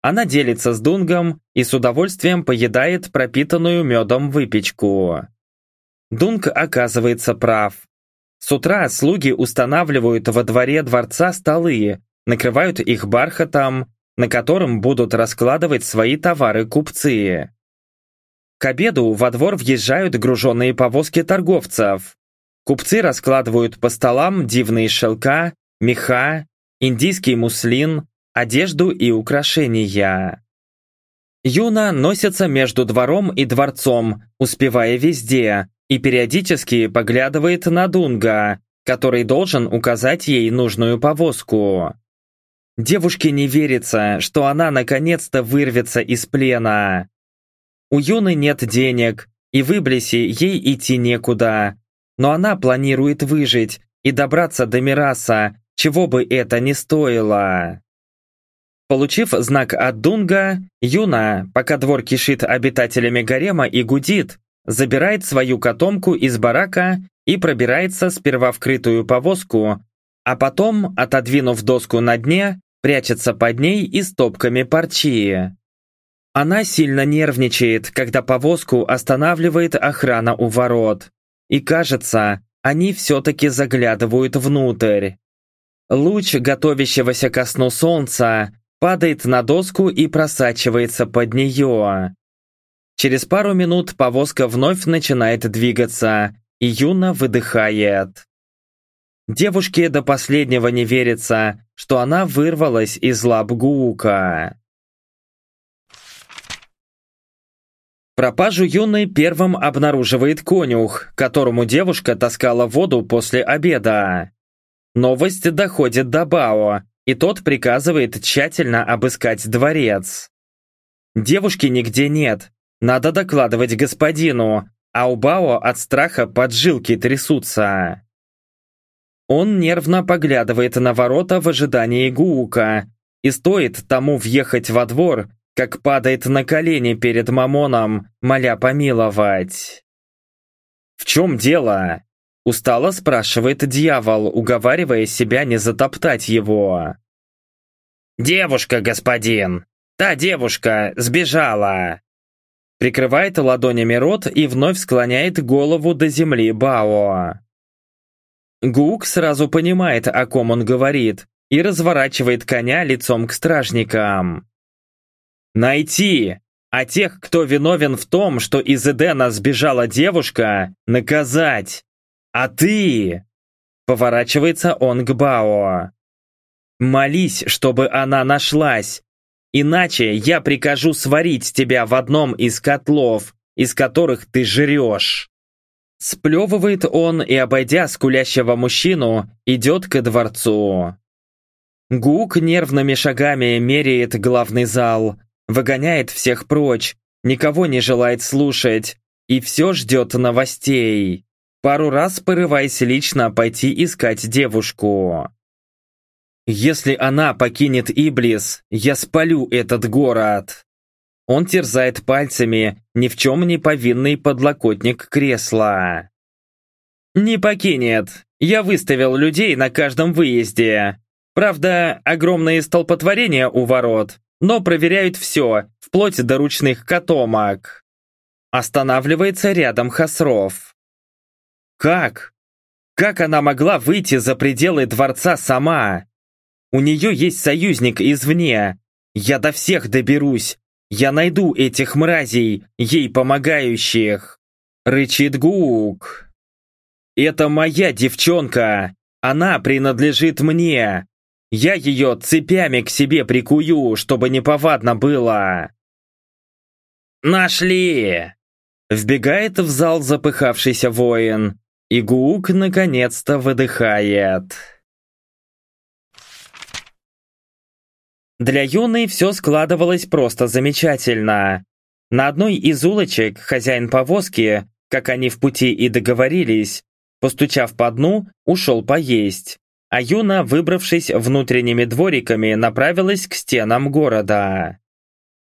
Она делится с Дунгом и с удовольствием поедает пропитанную медом выпечку. Дунг оказывается прав. С утра слуги устанавливают во дворе дворца столы, накрывают их бархатом, на котором будут раскладывать свои товары купцы. К обеду во двор въезжают груженные повозки торговцев. Купцы раскладывают по столам дивные шелка, меха, индийский муслин, одежду и украшения. Юна носится между двором и дворцом, успевая везде, и периодически поглядывает на Дунга, который должен указать ей нужную повозку. Девушке не верится, что она наконец-то вырвется из плена. У Юны нет денег, и в Иблисе ей идти некуда. Но она планирует выжить и добраться до Мираса, чего бы это ни стоило. Получив знак от Дунга, Юна, пока двор кишит обитателями гарема и гудит, забирает свою котомку из барака и пробирается сперва в крытую повозку, а потом, отодвинув доску на дне, прячется под ней и стопками парчи. Она сильно нервничает, когда повозку останавливает охрана у ворот. И кажется, они все-таки заглядывают внутрь. Луч, готовящегося ко сну солнца, падает на доску и просачивается под нее. Через пару минут повозка вновь начинает двигаться, и Юна выдыхает. Девушке до последнего не верится, что она вырвалась из лап Гуука. Пропажу юной первым обнаруживает конюх, которому девушка таскала воду после обеда. Новость доходит до Бао, и тот приказывает тщательно обыскать дворец. Девушки нигде нет, надо докладывать господину, а у Бао от страха поджилки трясутся. Он нервно поглядывает на ворота в ожидании Гуука, и стоит тому въехать во двор, как падает на колени перед Мамоном, моля помиловать. «В чем дело?» – устало спрашивает дьявол, уговаривая себя не затоптать его. «Девушка, господин! Та девушка сбежала!» Прикрывает ладонями рот и вновь склоняет голову до земли Бао. Гук сразу понимает, о ком он говорит, и разворачивает коня лицом к стражникам. Найти! А тех, кто виновен в том, что из Эдена сбежала девушка, наказать! А ты...» Поворачивается он к Бао. «Молись, чтобы она нашлась, иначе я прикажу сварить тебя в одном из котлов, из которых ты жрешь». Сплевывает он и, обойдя скулящего мужчину, идет ко дворцу. Гук нервными шагами меряет главный зал, выгоняет всех прочь, никого не желает слушать и все ждет новостей. Пару раз порываясь лично пойти искать девушку. Если она покинет Иблис, я спалю этот город. Он терзает пальцами ни в чем не повинный подлокотник кресла. «Не покинет. Я выставил людей на каждом выезде. Правда, огромные столпотворения у ворот, но проверяют все, вплоть до ручных котомок. Останавливается рядом Хасров. Как? Как она могла выйти за пределы дворца сама? У нее есть союзник извне. Я до всех доберусь. Я найду этих мразей, ей помогающих. Рычит Гук. Это моя девчонка. Она принадлежит мне. Я ее цепями к себе прикую, чтобы неповадно было. Нашли! Вбегает в зал запыхавшийся воин, и Гук наконец-то выдыхает. Для юной все складывалось просто замечательно. На одной из улочек хозяин повозки, как они в пути и договорились, постучав по дну, ушел поесть а Юна, выбравшись внутренними двориками, направилась к стенам города.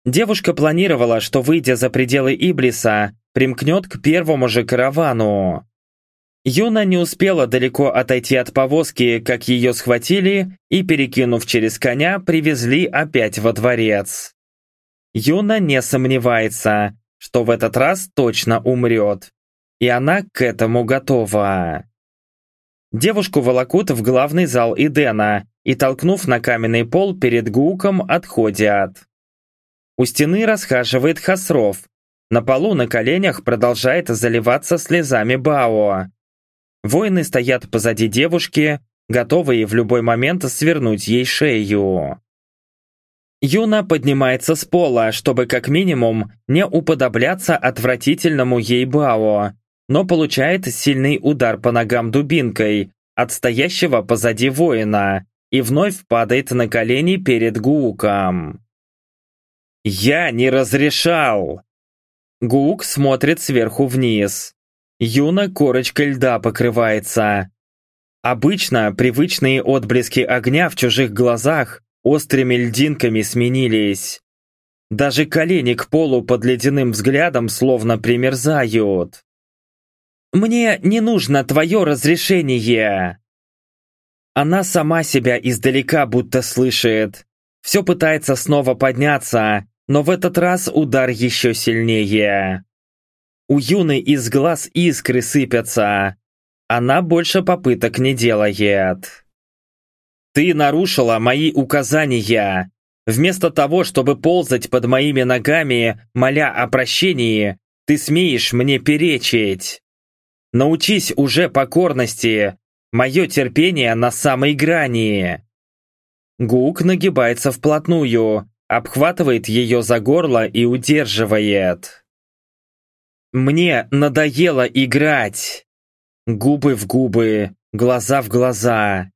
Девушка планировала, что, выйдя за пределы Иблиса, примкнет к первому же каравану. Юна не успела далеко отойти от повозки, как ее схватили и, перекинув через коня, привезли опять во дворец. Юна не сомневается, что в этот раз точно умрет, и она к этому готова. Девушку волокут в главный зал Идена и, толкнув на каменный пол перед Гуком, отходят. У стены расхаживает Хасров. На полу на коленях продолжает заливаться слезами Бао. Воины стоят позади девушки, готовые в любой момент свернуть ей шею. Юна поднимается с пола, чтобы как минимум не уподобляться отвратительному ей Бао, но получает сильный удар по ногам дубинкой от стоящего позади воина и вновь падает на колени перед Гууком. «Я не разрешал!» Гук смотрит сверху вниз. Юна корочкой льда покрывается. Обычно привычные отблески огня в чужих глазах острыми льдинками сменились. Даже колени к полу под ледяным взглядом словно примерзают. «Мне не нужно твое разрешение!» Она сама себя издалека будто слышит. Все пытается снова подняться, но в этот раз удар еще сильнее. У Юны из глаз искры сыпятся. Она больше попыток не делает. «Ты нарушила мои указания. Вместо того, чтобы ползать под моими ногами, моля о прощении, ты смеешь мне перечить. Научись уже покорности. Мое терпение на самой грани. Гук нагибается вплотную, обхватывает ее за горло и удерживает. Мне надоело играть. Губы в губы, глаза в глаза.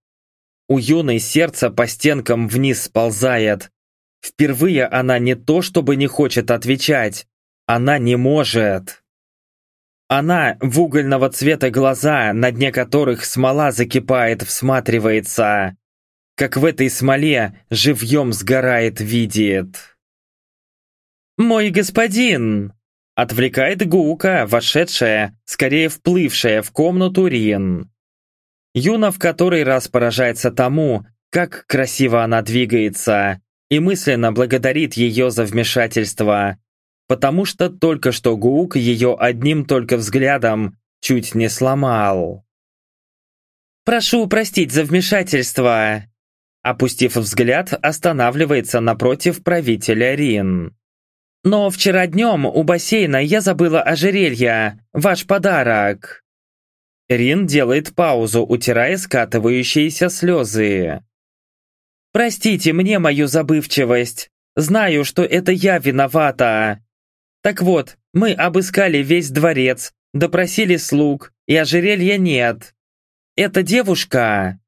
У юной сердце по стенкам вниз сползает. Впервые она не то чтобы не хочет отвечать, она не может. Она в угольного цвета глаза, на дне которых смола закипает, всматривается. Как в этой смоле живьем сгорает, видит. «Мой господин!» Отвлекает Гука, вошедшая, скорее вплывшая в комнату Рин. Юна в который раз поражается тому, как красиво она двигается, и мысленно благодарит ее за вмешательство, потому что только что Гук ее одним только взглядом чуть не сломал. «Прошу простить за вмешательство!» Опустив взгляд, останавливается напротив правителя Рин. Но вчера днем у бассейна я забыла ожерелье, ваш подарок. Рин делает паузу, утирая скатывающиеся слезы. «Простите мне мою забывчивость. Знаю, что это я виновата. Так вот, мы обыскали весь дворец, допросили слуг, и ожерелья нет. Эта девушка...»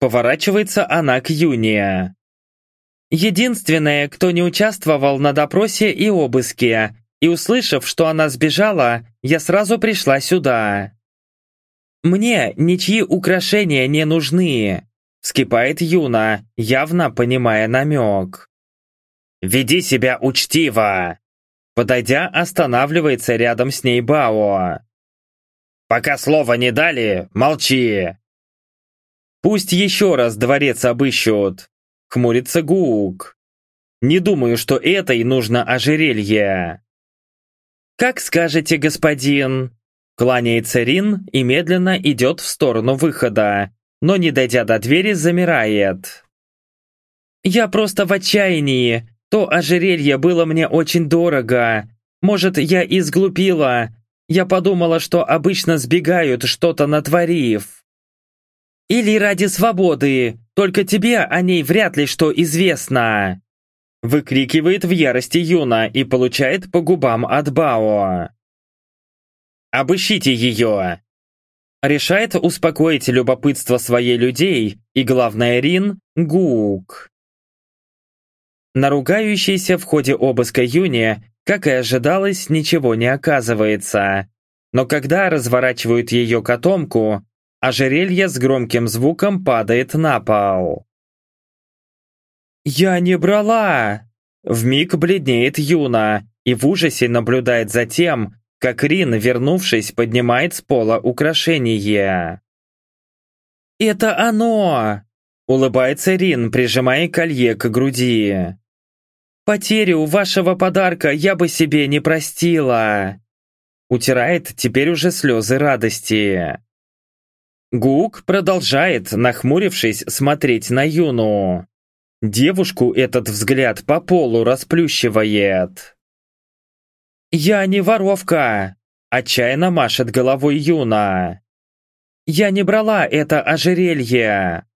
Поворачивается она к Юне. Единственная, кто не участвовал на допросе и обыске, и услышав, что она сбежала, я сразу пришла сюда. «Мне ничьи украшения не нужны», — вскипает Юна, явно понимая намек. «Веди себя учтиво!» Подойдя, останавливается рядом с ней Бао. «Пока слова не дали, молчи!» «Пусть еще раз дворец обыщут!» — хмурится Гук. «Не думаю, что этой нужно ожерелье!» «Как скажете, господин!» Кланяется Рин и медленно идет в сторону выхода, но не дойдя до двери, замирает. «Я просто в отчаянии. То ожерелье было мне очень дорого. Может, я изглупила. Я подумала, что обычно сбегают, что-то натворив. Или ради свободы, только тебе о ней вряд ли что известно!» Выкрикивает в ярости Юна и получает по губам от Бао. Обыщите ее!» Решает успокоить любопытство своей людей и, главное, Рин – Гук. На ругающейся в ходе обыска Юни, как и ожидалось, ничего не оказывается. Но когда разворачивают ее котомку, ожерелье с громким звуком падает на пол. «Я не брала!» Вмиг бледнеет Юна и в ужасе наблюдает за тем, как Рин, вернувшись, поднимает с пола украшение. «Это оно!» — улыбается Рин, прижимая колье к груди. «Потерю вашего подарка я бы себе не простила!» Утирает теперь уже слезы радости. Гук продолжает, нахмурившись, смотреть на Юну. Девушку этот взгляд по полу расплющивает. «Я не воровка!» – отчаянно машет головой Юна. «Я не брала это ожерелье!»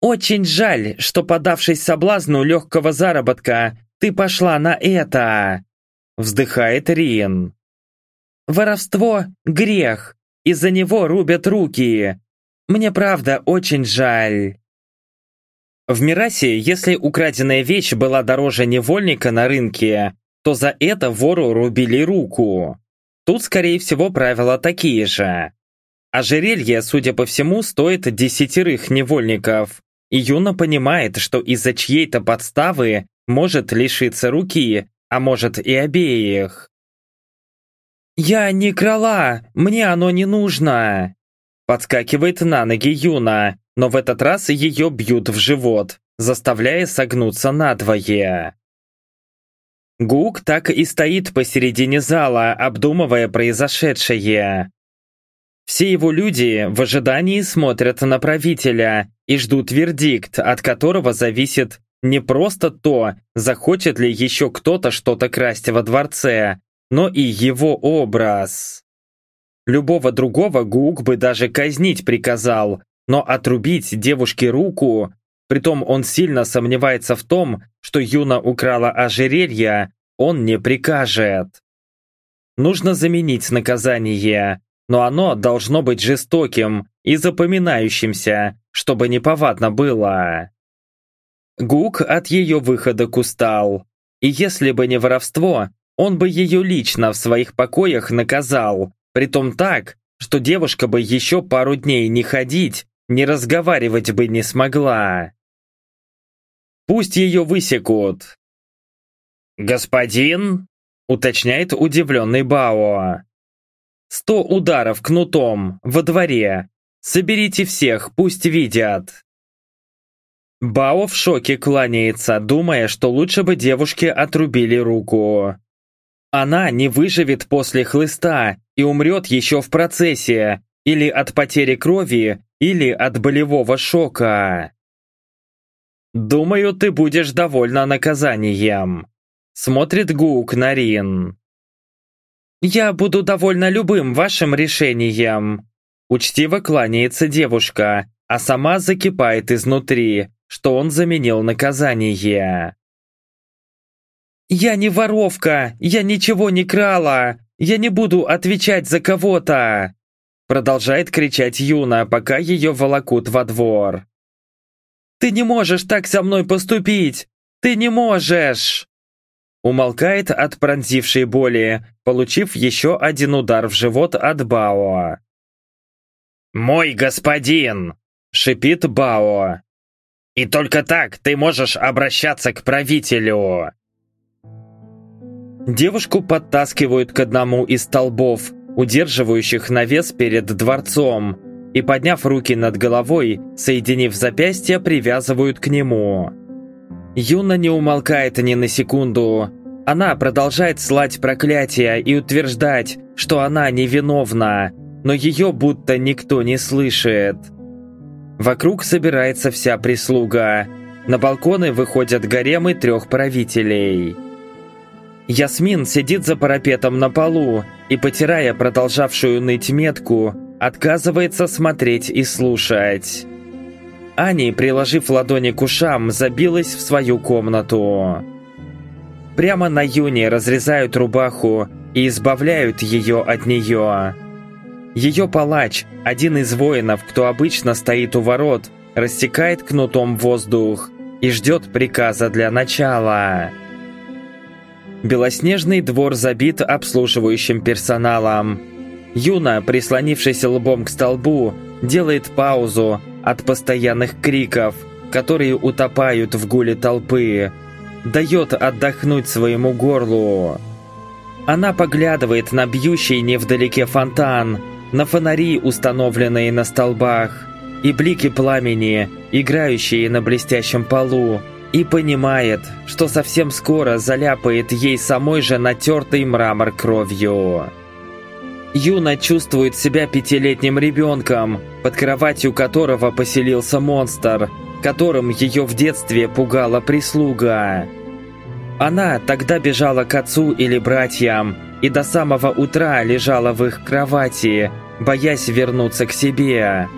«Очень жаль, что, подавшись соблазну легкого заработка, ты пошла на это!» – вздыхает Рин. «Воровство – грех, из-за него рубят руки. Мне правда очень жаль». В Мирасе, если украденная вещь была дороже невольника на рынке, то за это вору рубили руку. Тут, скорее всего, правила такие же. Ожерелье, судя по всему, стоит десятерых невольников, и Юна понимает, что из-за чьей-то подставы может лишиться руки, а может и обеих. «Я не крала, мне оно не нужно!» Подскакивает на ноги Юна, но в этот раз ее бьют в живот, заставляя согнуться надвое. Гук так и стоит посередине зала, обдумывая произошедшее. Все его люди в ожидании смотрят на правителя и ждут вердикт, от которого зависит не просто то, захочет ли еще кто-то что-то красть во дворце, но и его образ. Любого другого Гук бы даже казнить приказал, но отрубить девушке руку Притом он сильно сомневается в том, что Юна украла ожерелье, он не прикажет. Нужно заменить наказание, но оно должно быть жестоким и запоминающимся, чтобы неповадно было. Гук от ее выхода устал, и если бы не воровство, он бы ее лично в своих покоях наказал, притом так, что девушка бы еще пару дней не ходить, не разговаривать бы не смогла. Пусть ее высекут!» «Господин?» — уточняет удивленный Бао. «Сто ударов кнутом, во дворе. Соберите всех, пусть видят». Бао в шоке кланяется, думая, что лучше бы девушке отрубили руку. Она не выживет после хлыста и умрет еще в процессе, или от потери крови, или от болевого шока. «Думаю, ты будешь довольна наказанием», смотрит Гук на Рин. «Я буду довольна любым вашим решением», Учтиво кланяется девушка, а сама закипает изнутри, что он заменил наказание. «Я не воровка! Я ничего не крала! Я не буду отвечать за кого-то!» Продолжает кричать Юна, пока ее волокут во двор. «Ты не можешь так со мной поступить! Ты не можешь!» Умолкает от пронзившей боли, получив еще один удар в живот от Бао. «Мой господин!» — шипит Бао. «И только так ты можешь обращаться к правителю!» Девушку подтаскивают к одному из столбов, удерживающих навес перед дворцом, и, подняв руки над головой, соединив запястья, привязывают к нему. Юна не умолкает ни на секунду. Она продолжает слать проклятия и утверждать, что она невиновна, но ее будто никто не слышит. Вокруг собирается вся прислуга. На балконы выходят гаремы трех правителей. Ясмин сидит за парапетом на полу и, потирая продолжавшую ныть метку, отказывается смотреть и слушать. Ани, приложив ладони к ушам, забилась в свою комнату. Прямо на Юне разрезают рубаху и избавляют ее от нее. Ее палач, один из воинов, кто обычно стоит у ворот, рассекает кнутом воздух и ждет приказа для начала. Белоснежный двор забит обслуживающим персоналом. Юна, прислонившись лбом к столбу, делает паузу от постоянных криков, которые утопают в гуле толпы, дает отдохнуть своему горлу. Она поглядывает на бьющий невдалеке фонтан, на фонари, установленные на столбах, и блики пламени, играющие на блестящем полу, и понимает, что совсем скоро заляпает ей самой же натертый мрамор кровью. Юна чувствует себя пятилетним ребенком, под кроватью которого поселился монстр, которым ее в детстве пугала прислуга. Она тогда бежала к отцу или братьям, и до самого утра лежала в их кровати, боясь вернуться к себе.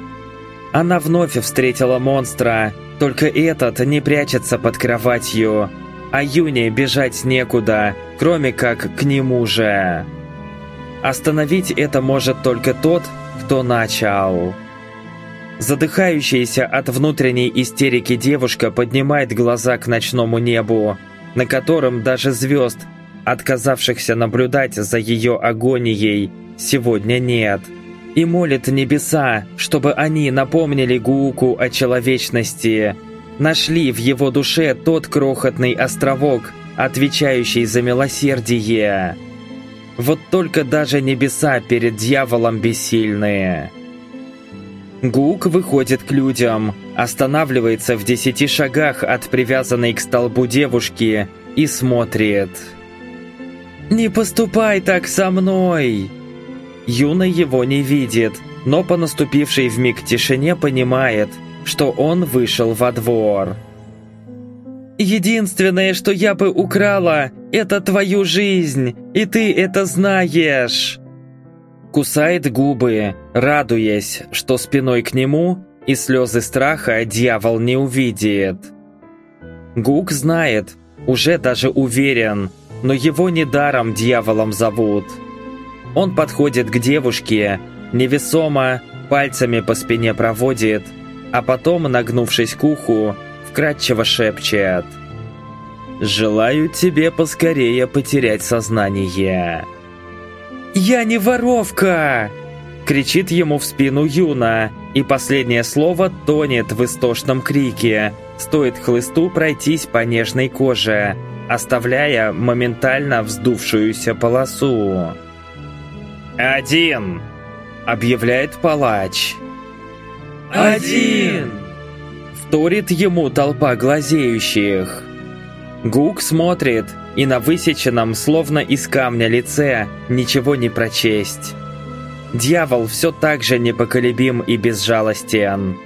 Она вновь встретила монстра, только этот не прячется под кроватью, а Юне бежать некуда, кроме как к нему же. Остановить это может только тот, кто начал. Задыхающаяся от внутренней истерики девушка поднимает глаза к ночному небу, на котором даже звезд отказавшихся наблюдать за ее агонией, сегодня нет. И молит небеса, чтобы они напомнили Гууку о человечности, нашли в его душе тот крохотный островок, отвечающий за милосердие. Вот только даже небеса перед дьяволом бессильные. Гук выходит к людям, останавливается в десяти шагах от привязанной к столбу девушки и смотрит. «Не поступай так со мной!» Юна его не видит, но по наступившей вмиг тишине понимает, что он вышел во двор. «Единственное, что я бы украла, это твою жизнь, и ты это знаешь!» Кусает губы, радуясь, что спиной к нему и слезы страха дьявол не увидит. Гук знает, уже даже уверен, но его недаром дьяволом зовут. Он подходит к девушке, невесомо, пальцами по спине проводит, а потом, нагнувшись к уху, вкратчиво шепчет. «Желаю тебе поскорее потерять сознание». «Я не воровка!» Кричит ему в спину Юна, и последнее слово тонет в истошном крике. Стоит хлысту пройтись по нежной коже, оставляя моментально вздувшуюся полосу. «Один!» – объявляет палач. «Один!» – вторит ему толпа глазеющих. Гук смотрит, и на высеченном, словно из камня лице, ничего не прочесть. Дьявол все так же непоколебим и безжалостен.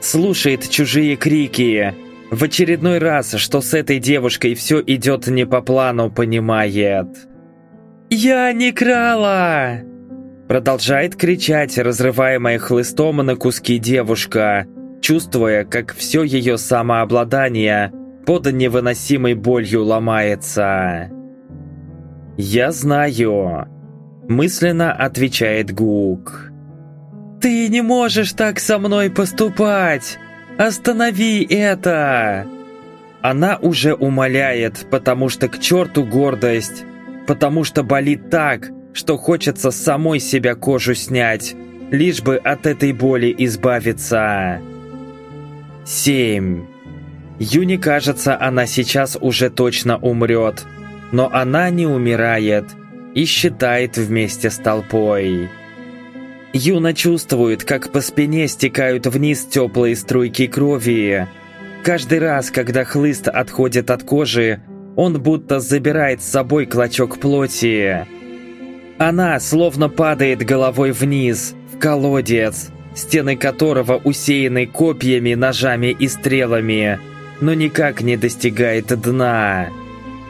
Слушает чужие крики, В очередной раз, что с этой девушкой все идет не по плану, понимает. «Я не крала!» Продолжает кричать, разрываемая хлыстом на куски девушка, чувствуя, как все ее самообладание под невыносимой болью ломается. «Я знаю», – мысленно отвечает Гук. «Ты не можешь так со мной поступать! Останови это!» Она уже умоляет, потому что к черту гордость, потому что болит так, что хочется самой себя кожу снять, лишь бы от этой боли избавиться. 7. Юне кажется, она сейчас уже точно умрет, но она не умирает и считает вместе с толпой. Юна чувствует, как по спине стекают вниз теплые струйки крови. Каждый раз, когда хлыст отходит от кожи, он будто забирает с собой клочок плоти. Она словно падает головой вниз, в колодец, стены которого усеяны копьями, ножами и стрелами, но никак не достигает дна.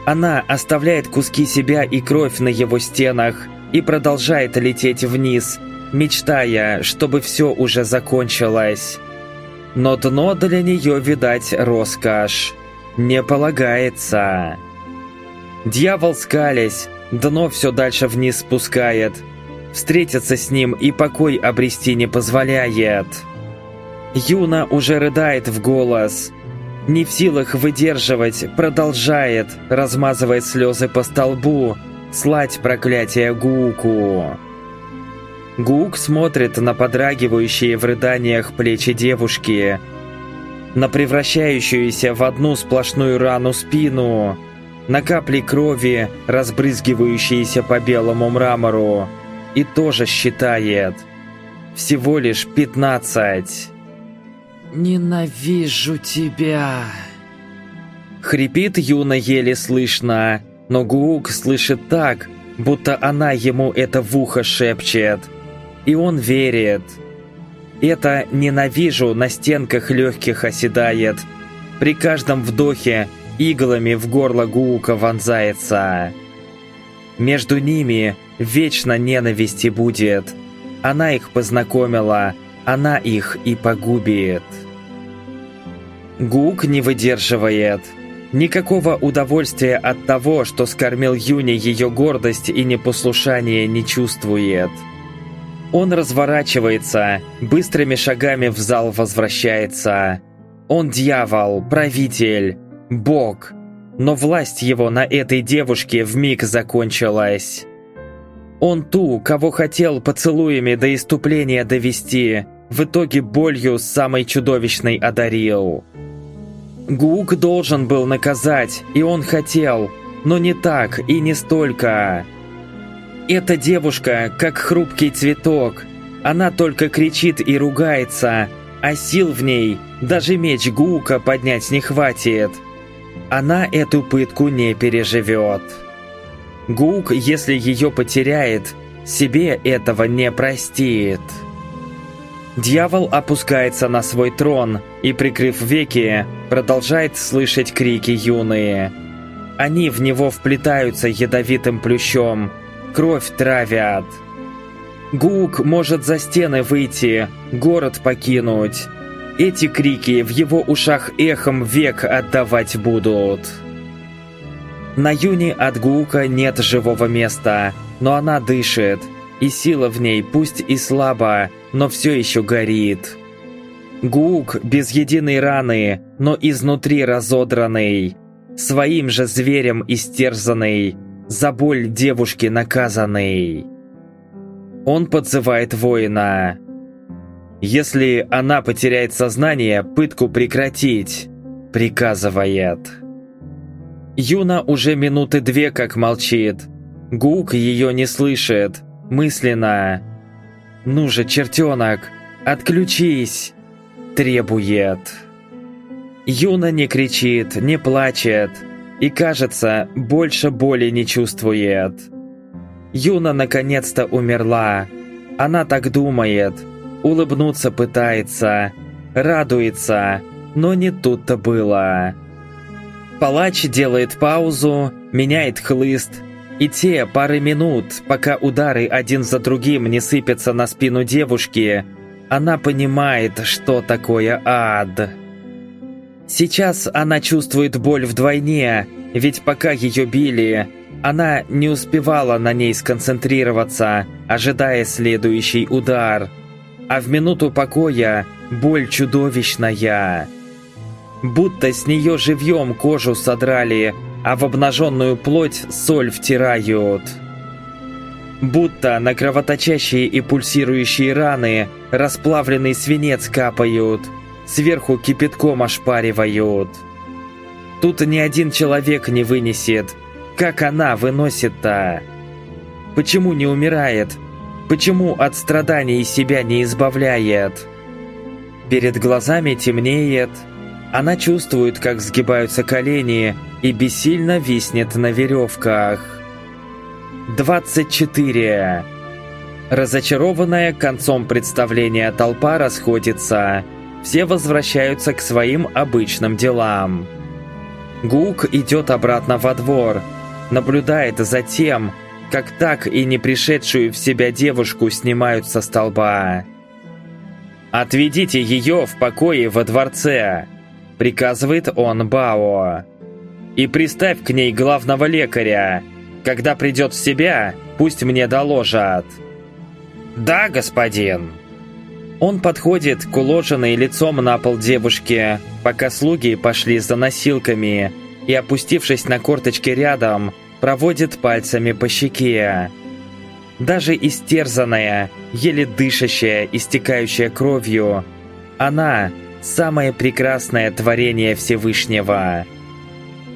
Она оставляет куски себя и кровь на его стенах и продолжает лететь вниз, мечтая, чтобы все уже закончилось. Но дно для нее, видать, роскошь. Не полагается. Дьявол скалясь, дно все дальше вниз спускает. Встретиться с ним и покой обрести не позволяет. Юна уже рыдает в голос. Не в силах выдерживать, продолжает, размазывая слезы по столбу, слать проклятие Гуку. Гук смотрит на подрагивающие в рыданиях плечи девушки, на превращающуюся в одну сплошную рану спину, на капли крови, разбрызгивающиеся по белому мрамору, и тоже считает. Всего лишь пятнадцать. «Ненавижу тебя!» Хрипит Юна еле слышно, но Гук слышит так, будто она ему это в ухо шепчет – и он верит. Это «ненавижу» на стенках легких оседает. При каждом вдохе иглами в горло Гуука вонзается. Между ними вечно ненависти будет. Она их познакомила, она их и погубит. Гук не выдерживает. Никакого удовольствия от того, что скормил Юне ее гордость и непослушание, не чувствует. Он разворачивается, быстрыми шагами в зал возвращается. Он дьявол, правитель, бог. Но власть его на этой девушке вмиг закончилась. Он ту, кого хотел поцелуями до иступления довести, в итоге болью самой чудовищной одарил. Гук должен был наказать, и он хотел, но не так и не столько. Эта девушка, как хрупкий цветок. Она только кричит и ругается, а сил в ней даже меч Гука поднять не хватит. Она эту пытку не переживет. Гук, если ее потеряет, себе этого не простит. Дьявол опускается на свой трон и, прикрыв веки, продолжает слышать крики юные. Они в него вплетаются ядовитым плющом, кровь травят. Гук может за стены выйти, город покинуть. Эти крики в его ушах эхом век отдавать будут. На Юне от Гука нет живого места, но она дышит, и сила в ней пусть и слаба, но все еще горит. Гук без единой раны, но изнутри разодранный, своим же зверем истерзанный, за боль девушки наказанной. Он подзывает воина. Если она потеряет сознание, пытку прекратить, приказывает. Юна уже минуты две как молчит. Гук ее не слышит, мысленно. «Ну же, чертенок, отключись!» требует. Юна не кричит, не плачет, и, кажется, больше боли не чувствует. Юна наконец-то умерла. Она так думает, улыбнуться пытается, радуется, но не тут-то было. Палач делает паузу, меняет хлыст, и те пары минут, пока удары один за другим не сыпятся на спину девушки, она понимает, что такое ад. Сейчас она чувствует боль вдвойне, ведь пока ее били, она не успевала на ней сконцентрироваться, ожидая следующий удар. А в минуту покоя боль чудовищная. Будто с нее живьем кожу содрали, а в обнаженную плоть соль втирают. Будто на кровоточащие и пульсирующие раны расплавленный свинец капают, сверху кипятком ошпаривают. Тут ни один человек не вынесет. Как она выносит-то? Почему не умирает? Почему от страданий себя не избавляет? Перед глазами темнеет. Она чувствует, как сгибаются колени и бессильно виснет на веревках. 24. Разочарованная концом представления толпа расходится. Все возвращаются к своим обычным делам. Гук идет обратно во двор, наблюдает за тем, как так и не пришедшую в себя девушку снимают со столба. «Отведите ее в покое во дворце», — приказывает он Бао. «И приставь к ней главного лекаря. Когда придет в себя, пусть мне доложат». «Да, господин». Он подходит к уложенной лицом на пол девушке, пока слуги пошли за носилками, и, опустившись на корточки рядом, проводит пальцами по щеке. Даже истерзанная, еле дышащая, истекающая кровью, она – самое прекрасное творение Всевышнего.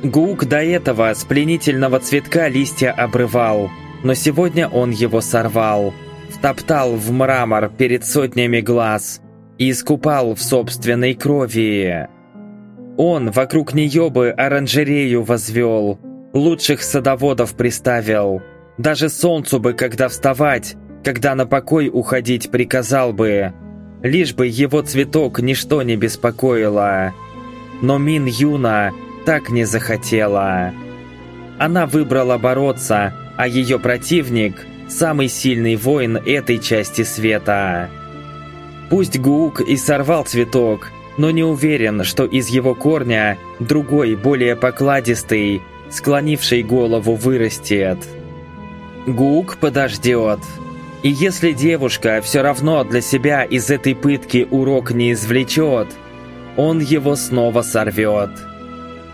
Гук до этого с пленительного цветка листья обрывал, но сегодня он его сорвал – втоптал в мрамор перед сотнями глаз и искупал в собственной крови. Он вокруг нее бы оранжерею возвел, лучших садоводов приставил, даже солнцу бы, когда вставать, когда на покой уходить приказал бы, лишь бы его цветок ничто не беспокоило. Но Мин Юна так не захотела. Она выбрала бороться, а ее противник – самый сильный воин этой части света. Пусть Гук и сорвал цветок, но не уверен, что из его корня другой, более покладистый, склонивший голову, вырастет. Гук подождет. И если девушка все равно для себя из этой пытки урок не извлечет, он его снова сорвет.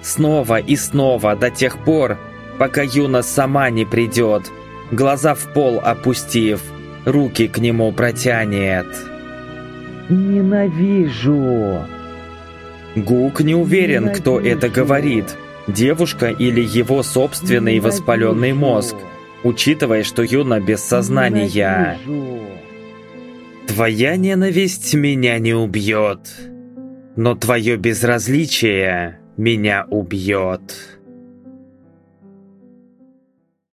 Снова и снова до тех пор, пока Юна сама не придет – глаза в пол опустив, руки к нему протянет. «Ненавижу!» Гук не уверен, Ненавижу. кто это говорит, девушка или его собственный воспаленный мозг, учитывая, что Юна без сознания. «Твоя ненависть меня не убьет, но твое безразличие меня убьет».